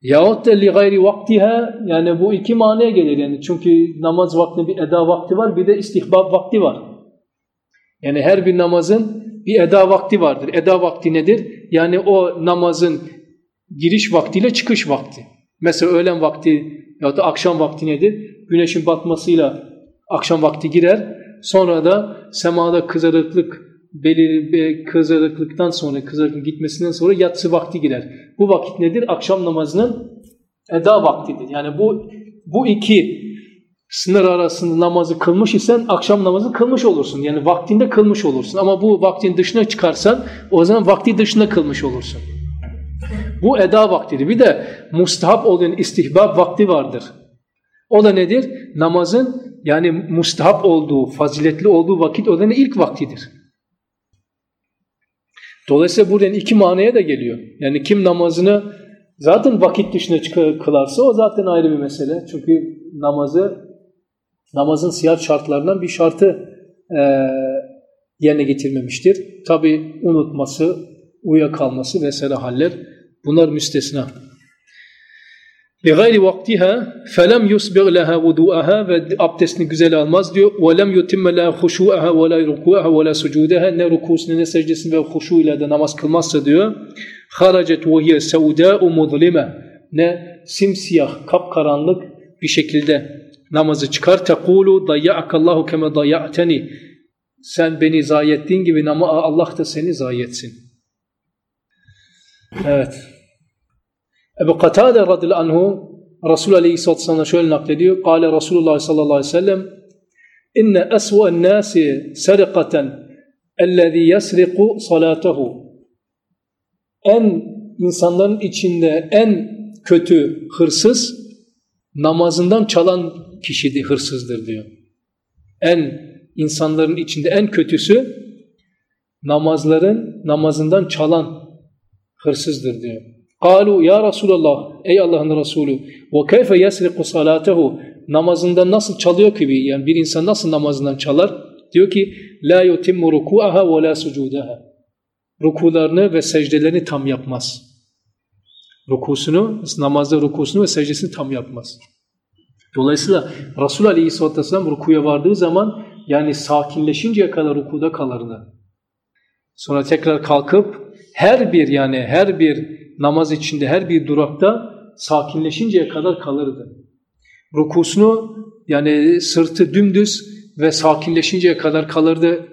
Yahut da li gayri vaktiha yani bu iki manaya gelir yani çünkü namaz vaktinde bir eda vakti var bir de istihbab vakti var. Yani her bir namazın bir eda vakti vardır. Eda vakti nedir? Yani o namazın giriş vaktiyle çıkış vakti. Mesela öğlen vakti ya da akşam vakti nedir? Güneşin batmasıyla akşam vakti girer. Sonra da semada kızarıklık belirli kızarıklıktan sonra, kızarıklık gitmesinden sonra yatsı vakti girer. Bu vakit nedir? Akşam namazının eda vaktidir. Yani bu bu iki sınır arasında namazı kılmış isen akşam namazı kılmış olursun. Yani vaktinde kılmış olursun. Ama bu vaktin dışına çıkarsan o zaman vakti dışında kılmış olursun. Bu eda vaktidir. Bir de mustahap olan istihbab vakti vardır. O da nedir? Namazın yani mustahap olduğu, faziletli olduğu vakit o da ilk vaktidir. Dolayısıyla buradan iki manaya da geliyor. Yani kim namazını zaten vakit dışına kılarsa o zaten ayrı bir mesele. Çünkü namazı namazın siyah şartlarından bir şartı e, yerine getirmemiştir. Tabi unutması, uyuyakalması vesaire haller bunlar müstesna. بِغَيْرِ وَقْتِهَا فَلَمْ يُسْبِغْ لَهَا وُدُوءَهَا ve abdestini güzel almaz diyor. وَلَمْ يُتِمَّ لَهَا خُشُوءَهَا وَلَا رُكُوءَهَا وَلَا سُجُودَهَا ne rukusunu ne secdesini ve huşuyla da namaz kılmazsa diyor. خَرَجَتْ وَهِيَ سَوْدَاءُ مُظْلِمَ ne simsiyah, kapkaranlık bir şekilde namazı çıkar. تَقُولُ ضَيَّعَكَ اللّٰهُ كَمَا ضَيَّعْتَنِي Sen beni zayi ettiğin gibi ama Allah da seni zayi etsin. Evet. Ebu Katade radıyallahu anhu Resul Aleyhisselatü Vesselam'dan şöyle naklediyor. Kale Resulullah sallallahu aleyhi ve sellem İnne esva'en nasi serikaten ellezî yesriku salatehu En insanların içinde en kötü hırsız namazından çalan kişidir, hırsızdır diyor. En insanların içinde en kötüsü namazların namazından çalan hırsızdır diyor. Kalu ya Resulallah ey Allah'ın Resulü ve keyfe yesriku salatehu namazından nasıl çalıyor ki yani bir insan nasıl namazından çalar? Diyor ki la yutimmu ruku'aha ve la sucudaha. Rukularını ve secdelerini tam yapmaz. Rukusunu, namazda rukusunu ve secdesini tam yapmaz. Dolayısıyla Resul Aleyhisselatü Vesselam rukuya vardığı zaman yani sakinleşinceye kadar rukuda kalırdı. Sonra tekrar kalkıp her bir yani her bir namaz içinde her bir durakta sakinleşinceye kadar kalırdı. Rukusunu yani sırtı dümdüz ve sakinleşinceye kadar kalırdı.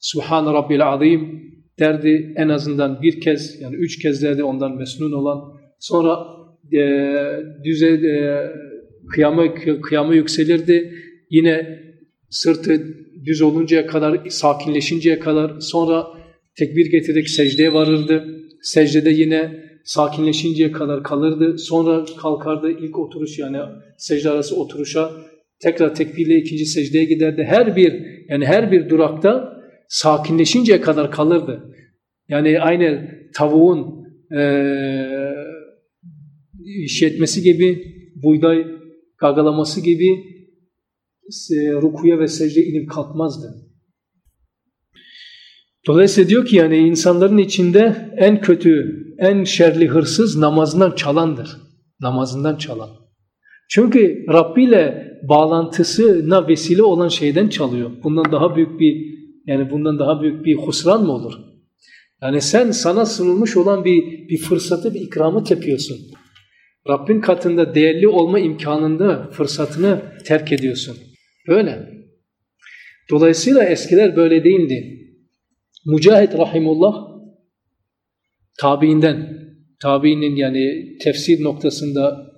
Subhan Rabbil Azim derdi en azından bir kez yani üç kez derdi ondan mesnun olan. Sonra e, düze e, kıyama, kıyama yükselirdi. Yine sırtı düz oluncaya kadar, sakinleşinceye kadar sonra tekbir getirerek secdeye varırdı. Secdede yine sakinleşinceye kadar kalırdı. Sonra kalkardı ilk oturuş yani secde arası oturuşa tekrar tekbirle ikinci secdeye giderdi. Her bir yani her bir durakta sakinleşinceye kadar kalırdı. Yani aynı tavuğun e, iş etmesi gibi, buğday gagalaması gibi e, rukuya ve secde inip kalkmazdı. Dolayısıyla diyor ki yani insanların içinde en kötü, en şerli hırsız namazından çalandır. Namazından çalan. Çünkü Rabbi ile bağlantısına vesile olan şeyden çalıyor. Bundan daha büyük bir yani bundan daha büyük bir husran mı olur? Yani sen sana sunulmuş olan bir, bir fırsatı, bir ikramı tepiyorsun. Rabbin katında değerli olma imkanında fırsatını terk ediyorsun. Böyle. Dolayısıyla eskiler böyle değildi. Mücahit Rahimullah tabiinden, tabiinin yani tefsir noktasında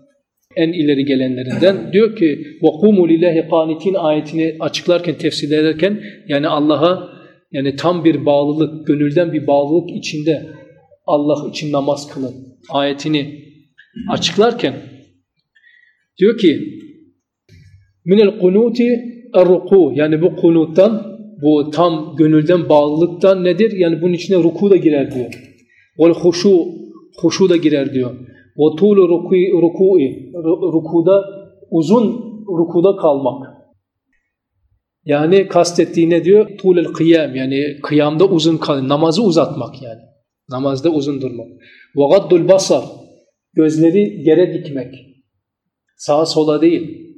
en ileri gelenlerinden diyor ki وَقُومُ لِلّٰهِ قَانِتِينَ ayetini açıklarken, tefsir ederken yani Allah'a yani tam bir bağlılık, gönülden bir bağlılık içinde Allah için namaz kılın ayetini açıklarken diyor ki minel kunuti ruku yani bu kunuttan bu tam gönülden bağlılıktan nedir? Yani bunun içine ruku da girer diyor. Vel huşu huşu da girer diyor. Ve tulu ruku'i rukuda uzun rukuda kalmak. Yani kastettiği ne diyor? Tulel kıyam yani kıyamda uzun kal namazı uzatmak yani. Namazda uzun durmak. Ve gaddul basar gözleri yere dikmek. Sağa sola değil.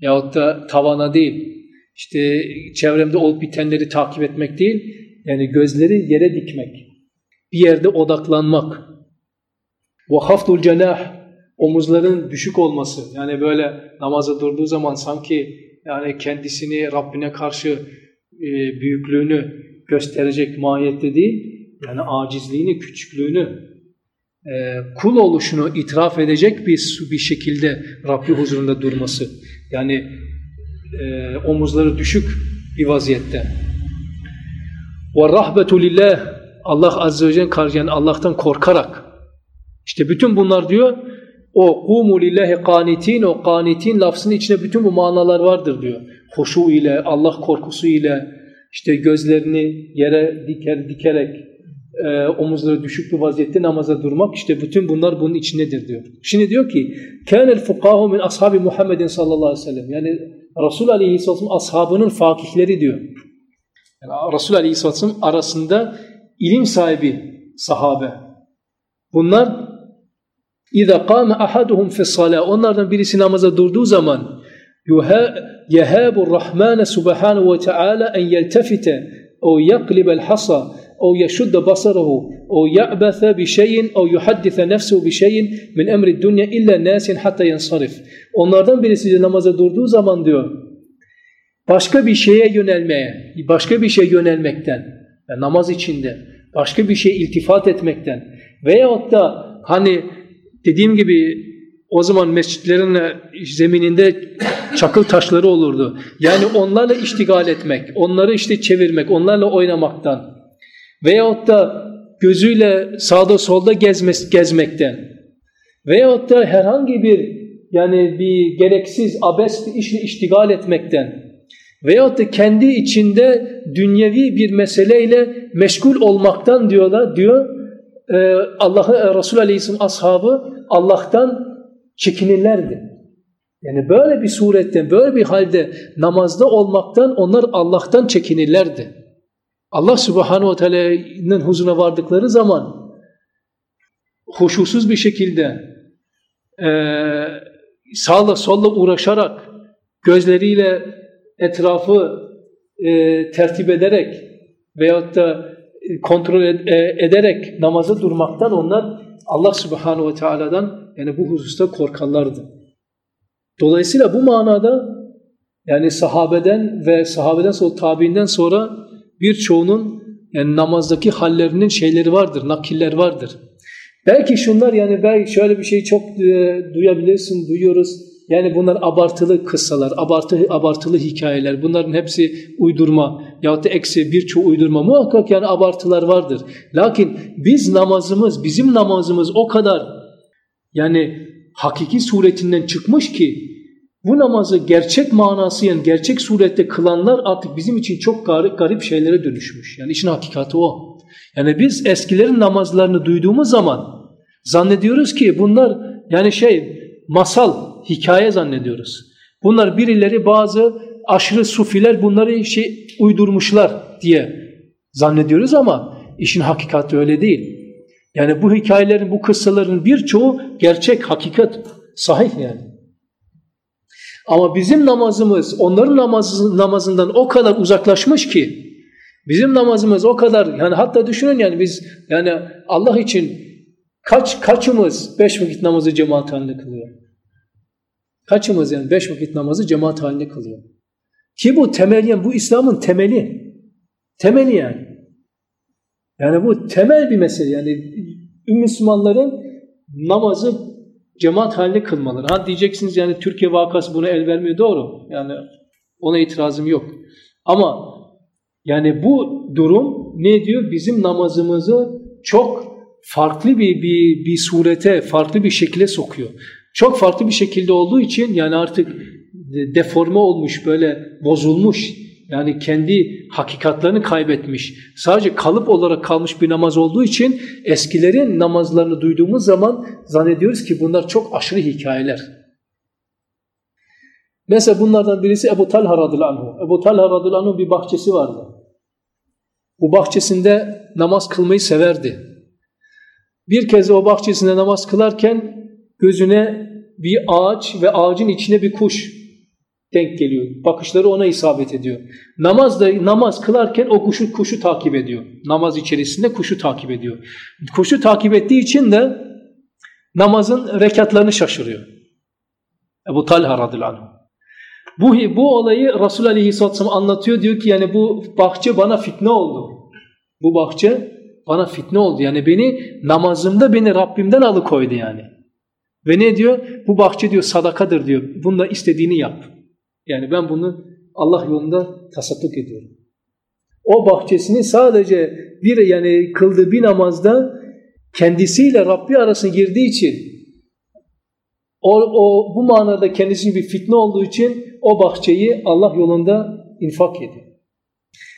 Yahut da tavana değil. İşte çevremde olup bitenleri takip etmek değil. Yani gözleri yere dikmek. Bir yerde odaklanmak. Ve haftul cenah omuzların düşük olması. Yani böyle namaza durduğu zaman sanki yani kendisini Rabbine karşı e, büyüklüğünü gösterecek mahiyette değil. Yani acizliğini, küçüklüğünü e, kul oluşunu itiraf edecek bir, bir şekilde Rabbi huzurunda durması. Yani e, omuzları düşük bir vaziyette. Ve rahbetu lillah Allah azze ve celle karşı yani Allah'tan korkarak. İşte bütün bunlar diyor o kumu lillahi qanitin o qanitin lafzının içinde bütün bu manalar vardır diyor. Huşu ile Allah korkusu ile işte gözlerini yere diker dikerek e, omuzları düşük bir vaziyette namaza durmak işte bütün bunlar bunun içindedir diyor. Şimdi diyor ki kânel fukahu min ashabi Muhammedin sallallahu aleyhi ve sellem yani Resul Aleyhisselam ashabının fakihleri diyor. Yani Resul Aleyhisselam arasında ilim sahibi sahabe. Bunlar İza qama ahaduhum fi salah. Onlardan birisi namaza durduğu zaman yehabu rahmane subhanahu ve taala en yeltefite o yaklibel hasa o yeşudda basarahu o ya'batha bi şeyin o yuhaddisa nefsuhu bi şeyin min emri dunya illa. Onlardan birisi de namaza durduğu zaman diyor başka bir şeye yönelmeye, başka bir şey yönelmekten, yani namaz içinde başka bir şey iltifat etmekten veyahut da hani dediğim gibi o zaman mescitlerin zemininde çakıl taşları olurdu. Yani onlarla iştigal etmek, onları işte çevirmek, onlarla oynamaktan veyahut da gözüyle sağda solda gezmes, gezmekten veyahut da herhangi bir yani bir gereksiz abes bir işle iştigal etmekten Veyahut da kendi içinde dünyevi bir meseleyle meşgul olmaktan diyorlar diyor e, Allah'ı e, Resul Aleyhisselam ashabı Allah'tan çekinirlerdi. Yani böyle bir surette, böyle bir halde namazda olmaktan onlar Allah'tan çekinirlerdi. Allah Subhanahu ve Teala'nın huzuruna vardıkları zaman huşusuz bir şekilde e, sağla solla uğraşarak gözleriyle etrafı e, tertip ederek veyahut da kontrol ed e, ederek namaza durmaktan onlar Allah Subhanahu ve Teala'dan yani bu hususta korkarlardı. Dolayısıyla bu manada yani sahabeden ve sahabeden sonra tabiinden sonra birçoğunun yani namazdaki hallerinin şeyleri vardır, nakiller vardır. Belki şunlar yani belki şöyle bir şey çok e, duyabilirsin, duyuyoruz. Yani bunlar abartılı kıssalar, abartı, abartılı hikayeler. Bunların hepsi uydurma yahut da eksi birçoğu uydurma. Muhakkak yani abartılar vardır. Lakin biz namazımız, bizim namazımız o kadar yani hakiki suretinden çıkmış ki bu namazı gerçek manası yani gerçek surette kılanlar artık bizim için çok garip, garip şeylere dönüşmüş. Yani işin hakikati o. Yani biz eskilerin namazlarını duyduğumuz zaman zannediyoruz ki bunlar yani şey masal, hikaye zannediyoruz. Bunlar birileri bazı aşırı sufiler bunları şey uydurmuşlar diye zannediyoruz ama işin hakikati öyle değil. Yani bu hikayelerin, bu kıssaların birçoğu gerçek, hakikat, sahih yani. Ama bizim namazımız onların namazı, namazından o kadar uzaklaşmış ki bizim namazımız o kadar yani hatta düşünün yani biz yani Allah için kaç kaçımız beş vakit namazı cemaat halinde kılıyor? Kaçımız yani beş vakit namazı cemaat halinde kılıyor? Ki bu temel yani bu İslam'ın temeli. Temeli yani. Yani bu temel bir mesele yani Müslümanların namazı cemaat halinde kılmaları. Ha diyeceksiniz yani Türkiye vakası buna el vermiyor doğru. Yani ona itirazım yok. Ama yani bu durum ne diyor? Bizim namazımızı çok farklı bir, bir, bir surete, farklı bir şekilde sokuyor. Çok farklı bir şekilde olduğu için yani artık deforme olmuş, böyle bozulmuş, yani kendi hakikatlerini kaybetmiş, sadece kalıp olarak kalmış bir namaz olduğu için eskilerin namazlarını duyduğumuz zaman zannediyoruz ki bunlar çok aşırı hikayeler. Mesela bunlardan birisi Ebu Talha radıyallahu anh. Ebu Talha radıyallahu anh'ın bir bahçesi vardı. Bu bahçesinde namaz kılmayı severdi. Bir kez o bahçesinde namaz kılarken gözüne bir ağaç ve ağacın içine bir kuş denk geliyor. Bakışları ona isabet ediyor. Namaz da namaz kılarken o kuşu kuşu takip ediyor. Namaz içerisinde kuşu takip ediyor. Kuşu takip ettiği için de namazın rekatlarını şaşırıyor. Ebu Talha radıyallahu anh. Bu, bu olayı Resul Aleyhisselatü Vesselam anlatıyor. Diyor ki yani bu bahçe bana fitne oldu. Bu bahçe bana fitne oldu. Yani beni namazımda beni Rabbimden alıkoydu yani. Ve ne diyor? Bu bahçe diyor sadakadır diyor. Bunda istediğini yap. Yani ben bunu Allah yolunda tasadduk ediyorum. O bahçesini sadece bir yani kıldığı bir namazda kendisiyle Rabbi arasına girdiği için o, o bu manada kendisi bir fitne olduğu için o bahçeyi Allah yolunda infak ediyor.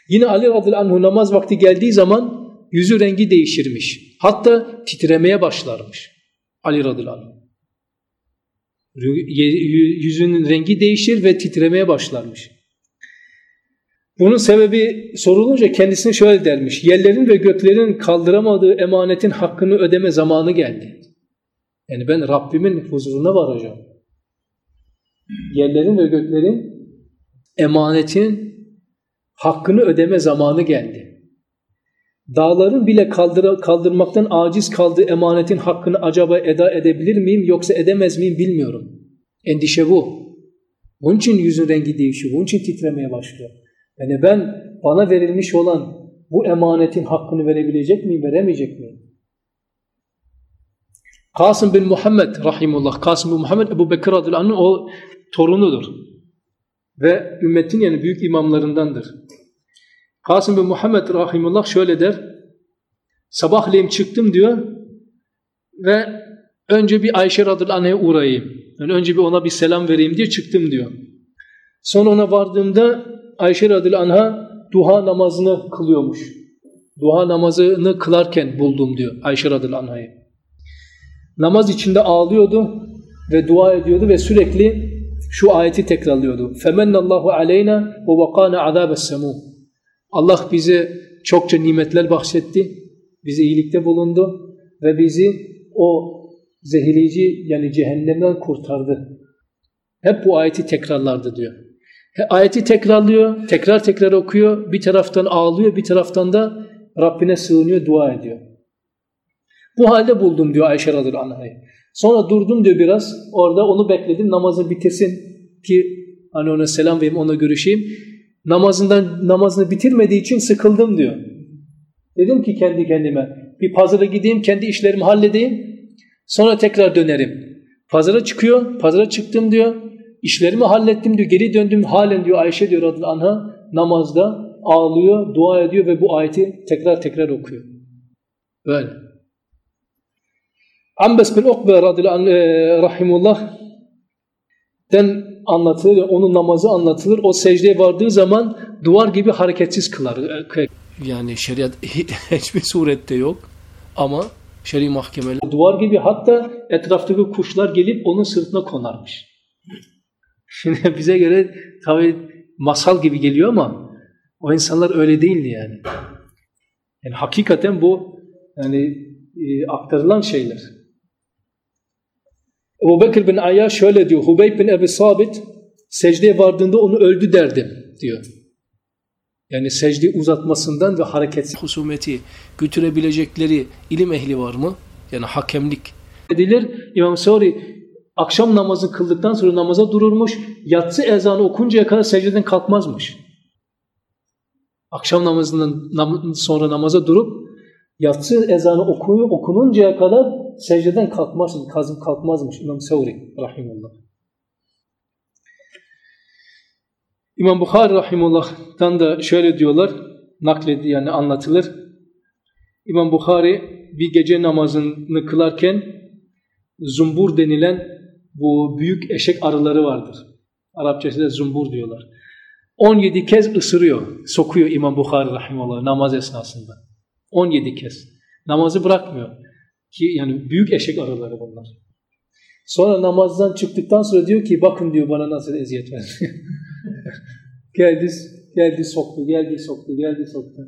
Yine Ali radıyallahu anh namaz vakti geldiği zaman yüzü rengi değişirmiş. Hatta titremeye başlarmış. Ali radıyallahu. Yüzünün rengi değişir ve titremeye başlarmış. Bunun sebebi sorulunca kendisine şöyle dermiş. Yerlerin ve göklerin kaldıramadığı emanetin hakkını ödeme zamanı geldi. Yani ben Rabbimin huzuruna varacağım. Yerlerin ve göklerin emanetin hakkını ödeme zamanı geldi. Dağların bile kaldır kaldırmaktan aciz kaldığı emanetin hakkını acaba eda edebilir miyim yoksa edemez miyim bilmiyorum. Endişe bu. Bunun için yüzün rengi değişiyor. Bunun için titremeye başlıyor. Yani ben bana verilmiş olan bu emanetin hakkını verebilecek miyim, veremeyecek miyim? Kasım bin Muhammed rahimullah, Kasım bin Muhammed Ebu Bekir adıyla o torunudur. Ve ümmetin yani büyük imamlarındandır. Kasım bin Muhammed rahimullah şöyle der. Sabahleyin çıktım diyor ve önce bir Ayşe radıyallahu anh'a uğrayayım. Yani önce bir ona bir selam vereyim diye çıktım diyor. Sonra ona vardığımda Ayşe radıyallahu anh'a duha namazını kılıyormuş. Duha namazını kılarken buldum diyor Ayşe radıyallahu anh'ı. Namaz içinde ağlıyordu ve dua ediyordu ve sürekli şu ayeti tekrarlıyordu. Femennallahu aleyna ve vakana azabes semu. Allah bize çokça nimetler bahşetti. Bize iyilikte bulundu ve bizi o zehirleyici yani cehennemden kurtardı. Hep bu ayeti tekrarlardı diyor. Ayeti tekrarlıyor, tekrar tekrar okuyor. Bir taraftan ağlıyor, bir taraftan da Rabbine sığınıyor, dua ediyor. Bu halde buldum diyor Ayşe radıyallahu anh'ı. Sonra durdum diyor biraz. Orada onu bekledim. Namazı bitirsin ki hani ona selam vereyim, ona görüşeyim. Namazından namazını bitirmediği için sıkıldım diyor. Dedim ki kendi kendime bir pazara gideyim, kendi işlerimi halledeyim. Sonra tekrar dönerim. Pazara çıkıyor. Pazara çıktım diyor. İşlerimi hallettim diyor. Geri döndüm halen diyor Ayşe diyor adlı anha namazda ağlıyor, dua ediyor ve bu ayeti tekrar tekrar okuyor. Böyle. Ambes bin Ukbe radıyallahu e, rahimullah den anlatılır, onun namazı anlatılır. O secdeye vardığı zaman duvar gibi hareketsiz kılar. E, yani şeriat [laughs] hiçbir surette yok ama şer'i mahkemeler duvar gibi hatta etraftaki kuşlar gelip onun sırtına konarmış. Şimdi [laughs] bize göre tabi masal gibi geliyor ama o insanlar öyle değildi yani. Yani hakikaten bu yani e, aktarılan şeyler. Ebu Bekir bin Ayyaş şöyle diyor. Hubeyb bin Ebi Sabit secdeye vardığında onu öldü derdim diyor. Yani secde uzatmasından ve hareketsiz husumeti götürebilecekleri ilim ehli var mı? Yani hakemlik edilir. İmam Sauri akşam namazı kıldıktan sonra namaza dururmuş. Yatsı ezanı okuncaya kadar secdeden kalkmazmış. Akşam namazından sonra namaza durup yatsı ezanı okuyor, okununcaya kadar secdeden kalkmaz, kazım kalkmazmış İmam Sevri rahimullah. İmam Bukhari rahimullah'tan da şöyle diyorlar, nakledi yani anlatılır. İmam Bukhari bir gece namazını kılarken zumbur denilen bu büyük eşek arıları vardır. Arapçasında zumbur diyorlar. 17 kez ısırıyor, sokuyor İmam Bukhari rahimullah namaz esnasında. 17 kez. Namazı bırakmıyor. Ki yani büyük eşek arıları bunlar. Sonra namazdan çıktıktan sonra diyor ki bakın diyor bana nasıl eziyet verdi. [laughs] geldi, geldi soktu, geldi soktu, geldi soktu.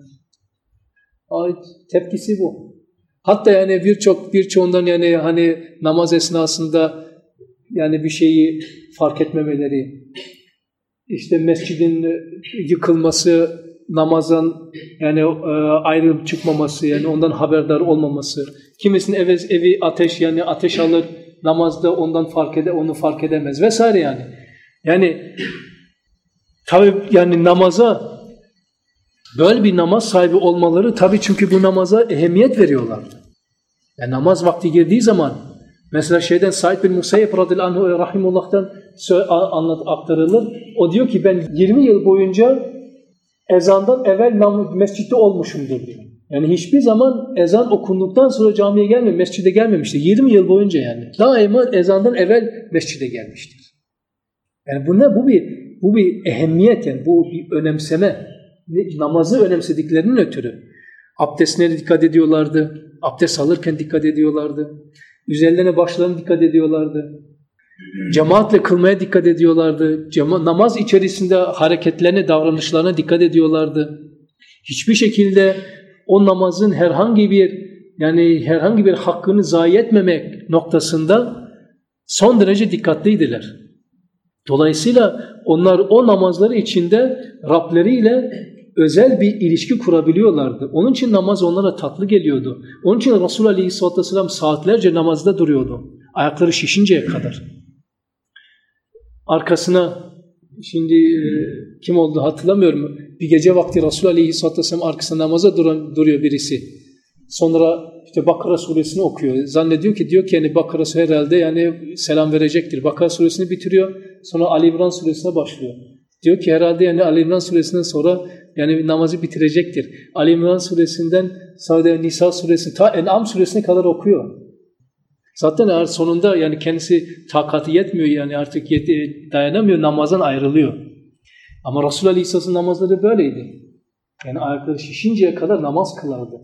Ay, tepkisi bu. Hatta yani birçok birçoğundan yani hani namaz esnasında yani bir şeyi fark etmemeleri, işte mescidin yıkılması, namazın yani e, ayrılıp çıkmaması, yani ondan haberdar olmaması. Kimisinin evi, evi ateş yani ateş alır, namazda ondan fark ede, onu fark edemez vesaire yani. Yani tabi yani namaza böyle bir namaz sahibi olmaları tabi çünkü bu namaza ehemmiyet veriyorlar. Yani namaz vakti girdiği zaman mesela şeyden Said bin Musayyib radıyallahu anh rahimullah'tan anlat, aktarılır. O diyor ki ben 20 yıl boyunca ezandan evvel mescitte olmuşumdur diyor. Yani hiçbir zaman ezan okunduktan sonra camiye gelme, mescide gelmemiştir. 20 yıl boyunca yani. Daima ezandan evvel mescide gelmiştir. Yani bu ne? Bu bir, bu bir ehemmiyet yani. Bu bir önemseme. Namazı önemsediklerinin ötürü. Abdestine dikkat ediyorlardı. Abdest alırken dikkat ediyorlardı. Üzerlerine başlarına dikkat ediyorlardı. Cemaatle kılmaya dikkat ediyorlardı. Cema namaz içerisinde hareketlerine, davranışlarına dikkat ediyorlardı. Hiçbir şekilde o namazın herhangi bir yani herhangi bir hakkını zayi etmemek noktasında son derece dikkatliydiler. Dolayısıyla onlar o namazları içinde Rableriyle özel bir ilişki kurabiliyorlardı. Onun için namaz onlara tatlı geliyordu. Onun için Resulullah Aleyhisselatü Vesselam saatlerce namazda duruyordu. Ayakları şişinceye kadar arkasına şimdi e, kim oldu hatırlamıyorum. Bir gece vakti Resul Aleyhisselatü Vesselam arkasında namaza duran, duruyor birisi. Sonra işte Bakara suresini okuyor. Zannediyor ki diyor ki yani Bakara herhalde yani selam verecektir. Bakara suresini bitiriyor. Sonra Ali İmran suresine başlıyor. Diyor ki herhalde yani Ali İmran suresinden sonra yani namazı bitirecektir. Ali İmran suresinden sadece Nisa suresini ta En'am suresine kadar okuyor. Zaten eğer sonunda yani kendisi takatı yetmiyor yani artık yet dayanamıyor namazdan ayrılıyor. Ama Resulullah Aleyhisselatü'nün namazları böyleydi. Yani ayakları şişinceye kadar namaz kılardı.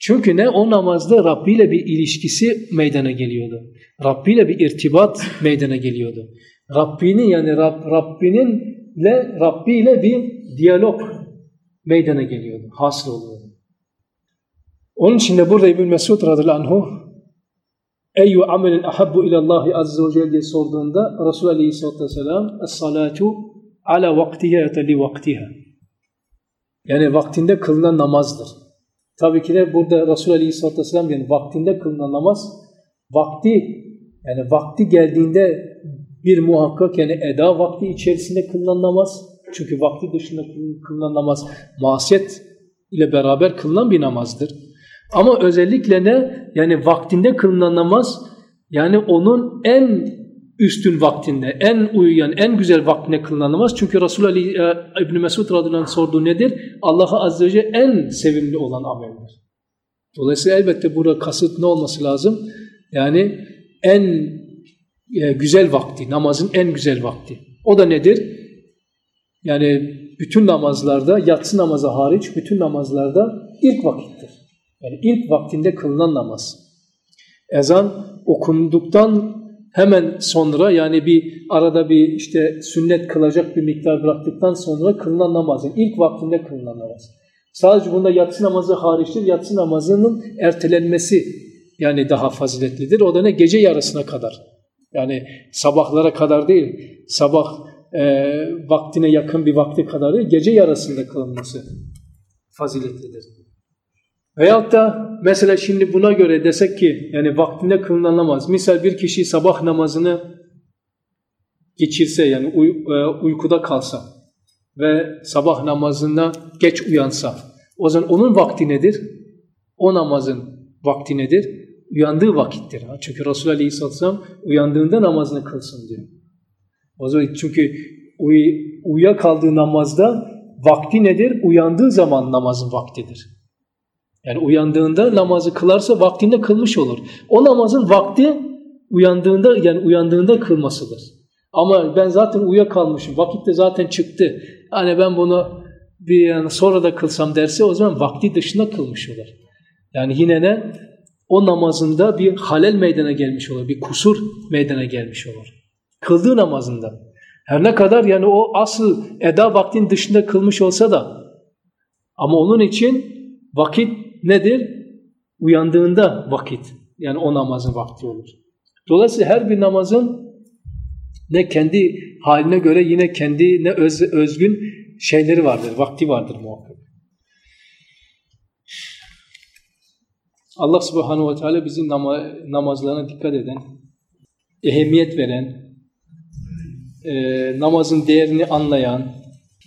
Çünkü ne? O namazda Rabbi ile bir ilişkisi meydana geliyordu. Rabbi ile bir irtibat meydana geliyordu. Rabbinin yani Rab, Rabbinin ile Rabbi ile bir diyalog meydana geliyordu. Hasıl oluyordu. Onun için de burada İbn Mesud radıyallahu anhu Eyyü amelin ahabbu ilallahi azze ve celle diye sorduğunda Resulullah aleyhisselatü vesselam Es-salatu ala vaktiha li vaktiha yani vaktinde kılınan namazdır. Tabii ki de burada Resul Aleyhisselatü Vesselam yani vaktinde kılınan namaz vakti yani vakti geldiğinde bir muhakkak yani eda vakti içerisinde kılınan namaz çünkü vakti dışında kılınan namaz masiyet ile beraber kılınan bir namazdır. Ama özellikle ne? Yani vaktinde kılınan namaz yani onun en üstün vaktinde, en uyuyan, en güzel vaktinde kılınan namaz. Çünkü Resulullah Ali, e, İbn Mesud radıyallahu sorduğu nedir? Allah'a azze ve celle en sevimli olan ameldir. Dolayısıyla elbette burada kasıt ne olması lazım? Yani en e, güzel vakti, namazın en güzel vakti. O da nedir? Yani bütün namazlarda, yatsı namazı hariç bütün namazlarda ilk vakittir. Yani ilk vaktinde kılınan namaz. Ezan okunduktan hemen sonra yani bir arada bir işte sünnet kılacak bir miktar bıraktıktan sonra kılınan namazın ilk vaktinde kılınan namaz. Sadece bunda yatsı namazı hariçtir. Yatsı namazının ertelenmesi yani daha faziletlidir. O da ne? Gece yarısına kadar. Yani sabahlara kadar değil. Sabah e, vaktine yakın bir vakti kadar değil. Gece yarısında kılınması faziletlidir. Veyahut da mesela şimdi buna göre desek ki yani vaktinde kılınan namaz. Misal bir kişi sabah namazını geçirse yani uy, e, uykuda kalsa ve sabah namazına geç uyansa o zaman onun vakti nedir? O namazın vakti nedir? Uyandığı vakittir. Çünkü Resulullah Aleyhisselatü Vesselam uyandığında namazını kılsın diyor. O zaman çünkü uy, uyuya kaldığı namazda vakti nedir? Uyandığı zaman namazın vaktidir. Yani uyandığında namazı kılarsa vaktinde kılmış olur. O namazın vakti uyandığında yani uyandığında kılmasıdır. Ama ben zaten uyuyakalmışım. Vakit de zaten çıktı. Hani ben bunu bir yani sonra da kılsam derse o zaman vakti dışında kılmış olur. Yani yine ne? O namazında bir halel meydana gelmiş olur. Bir kusur meydana gelmiş olur. Kıldığı namazında. Her ne kadar yani o asıl eda vaktin dışında kılmış olsa da ama onun için vakit nedir? Uyandığında vakit. Yani o namazın vakti olur. Dolayısıyla her bir namazın ne kendi haline göre yine kendi ne öz, özgün şeyleri vardır, vakti vardır muhakkak. Allah subhanahu ve teala bizim nama, namazlarına dikkat eden, ehemmiyet veren, e, namazın değerini anlayan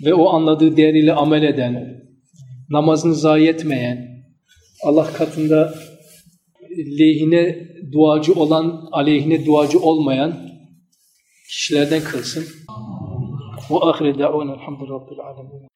ve o anladığı değeriyle amel eden, namazını zayi etmeyen, Allah katında lehine duacı olan, aleyhine duacı olmayan kişilerden kılsın. Ve ahire da'una elhamdülillahi rabbil alemin.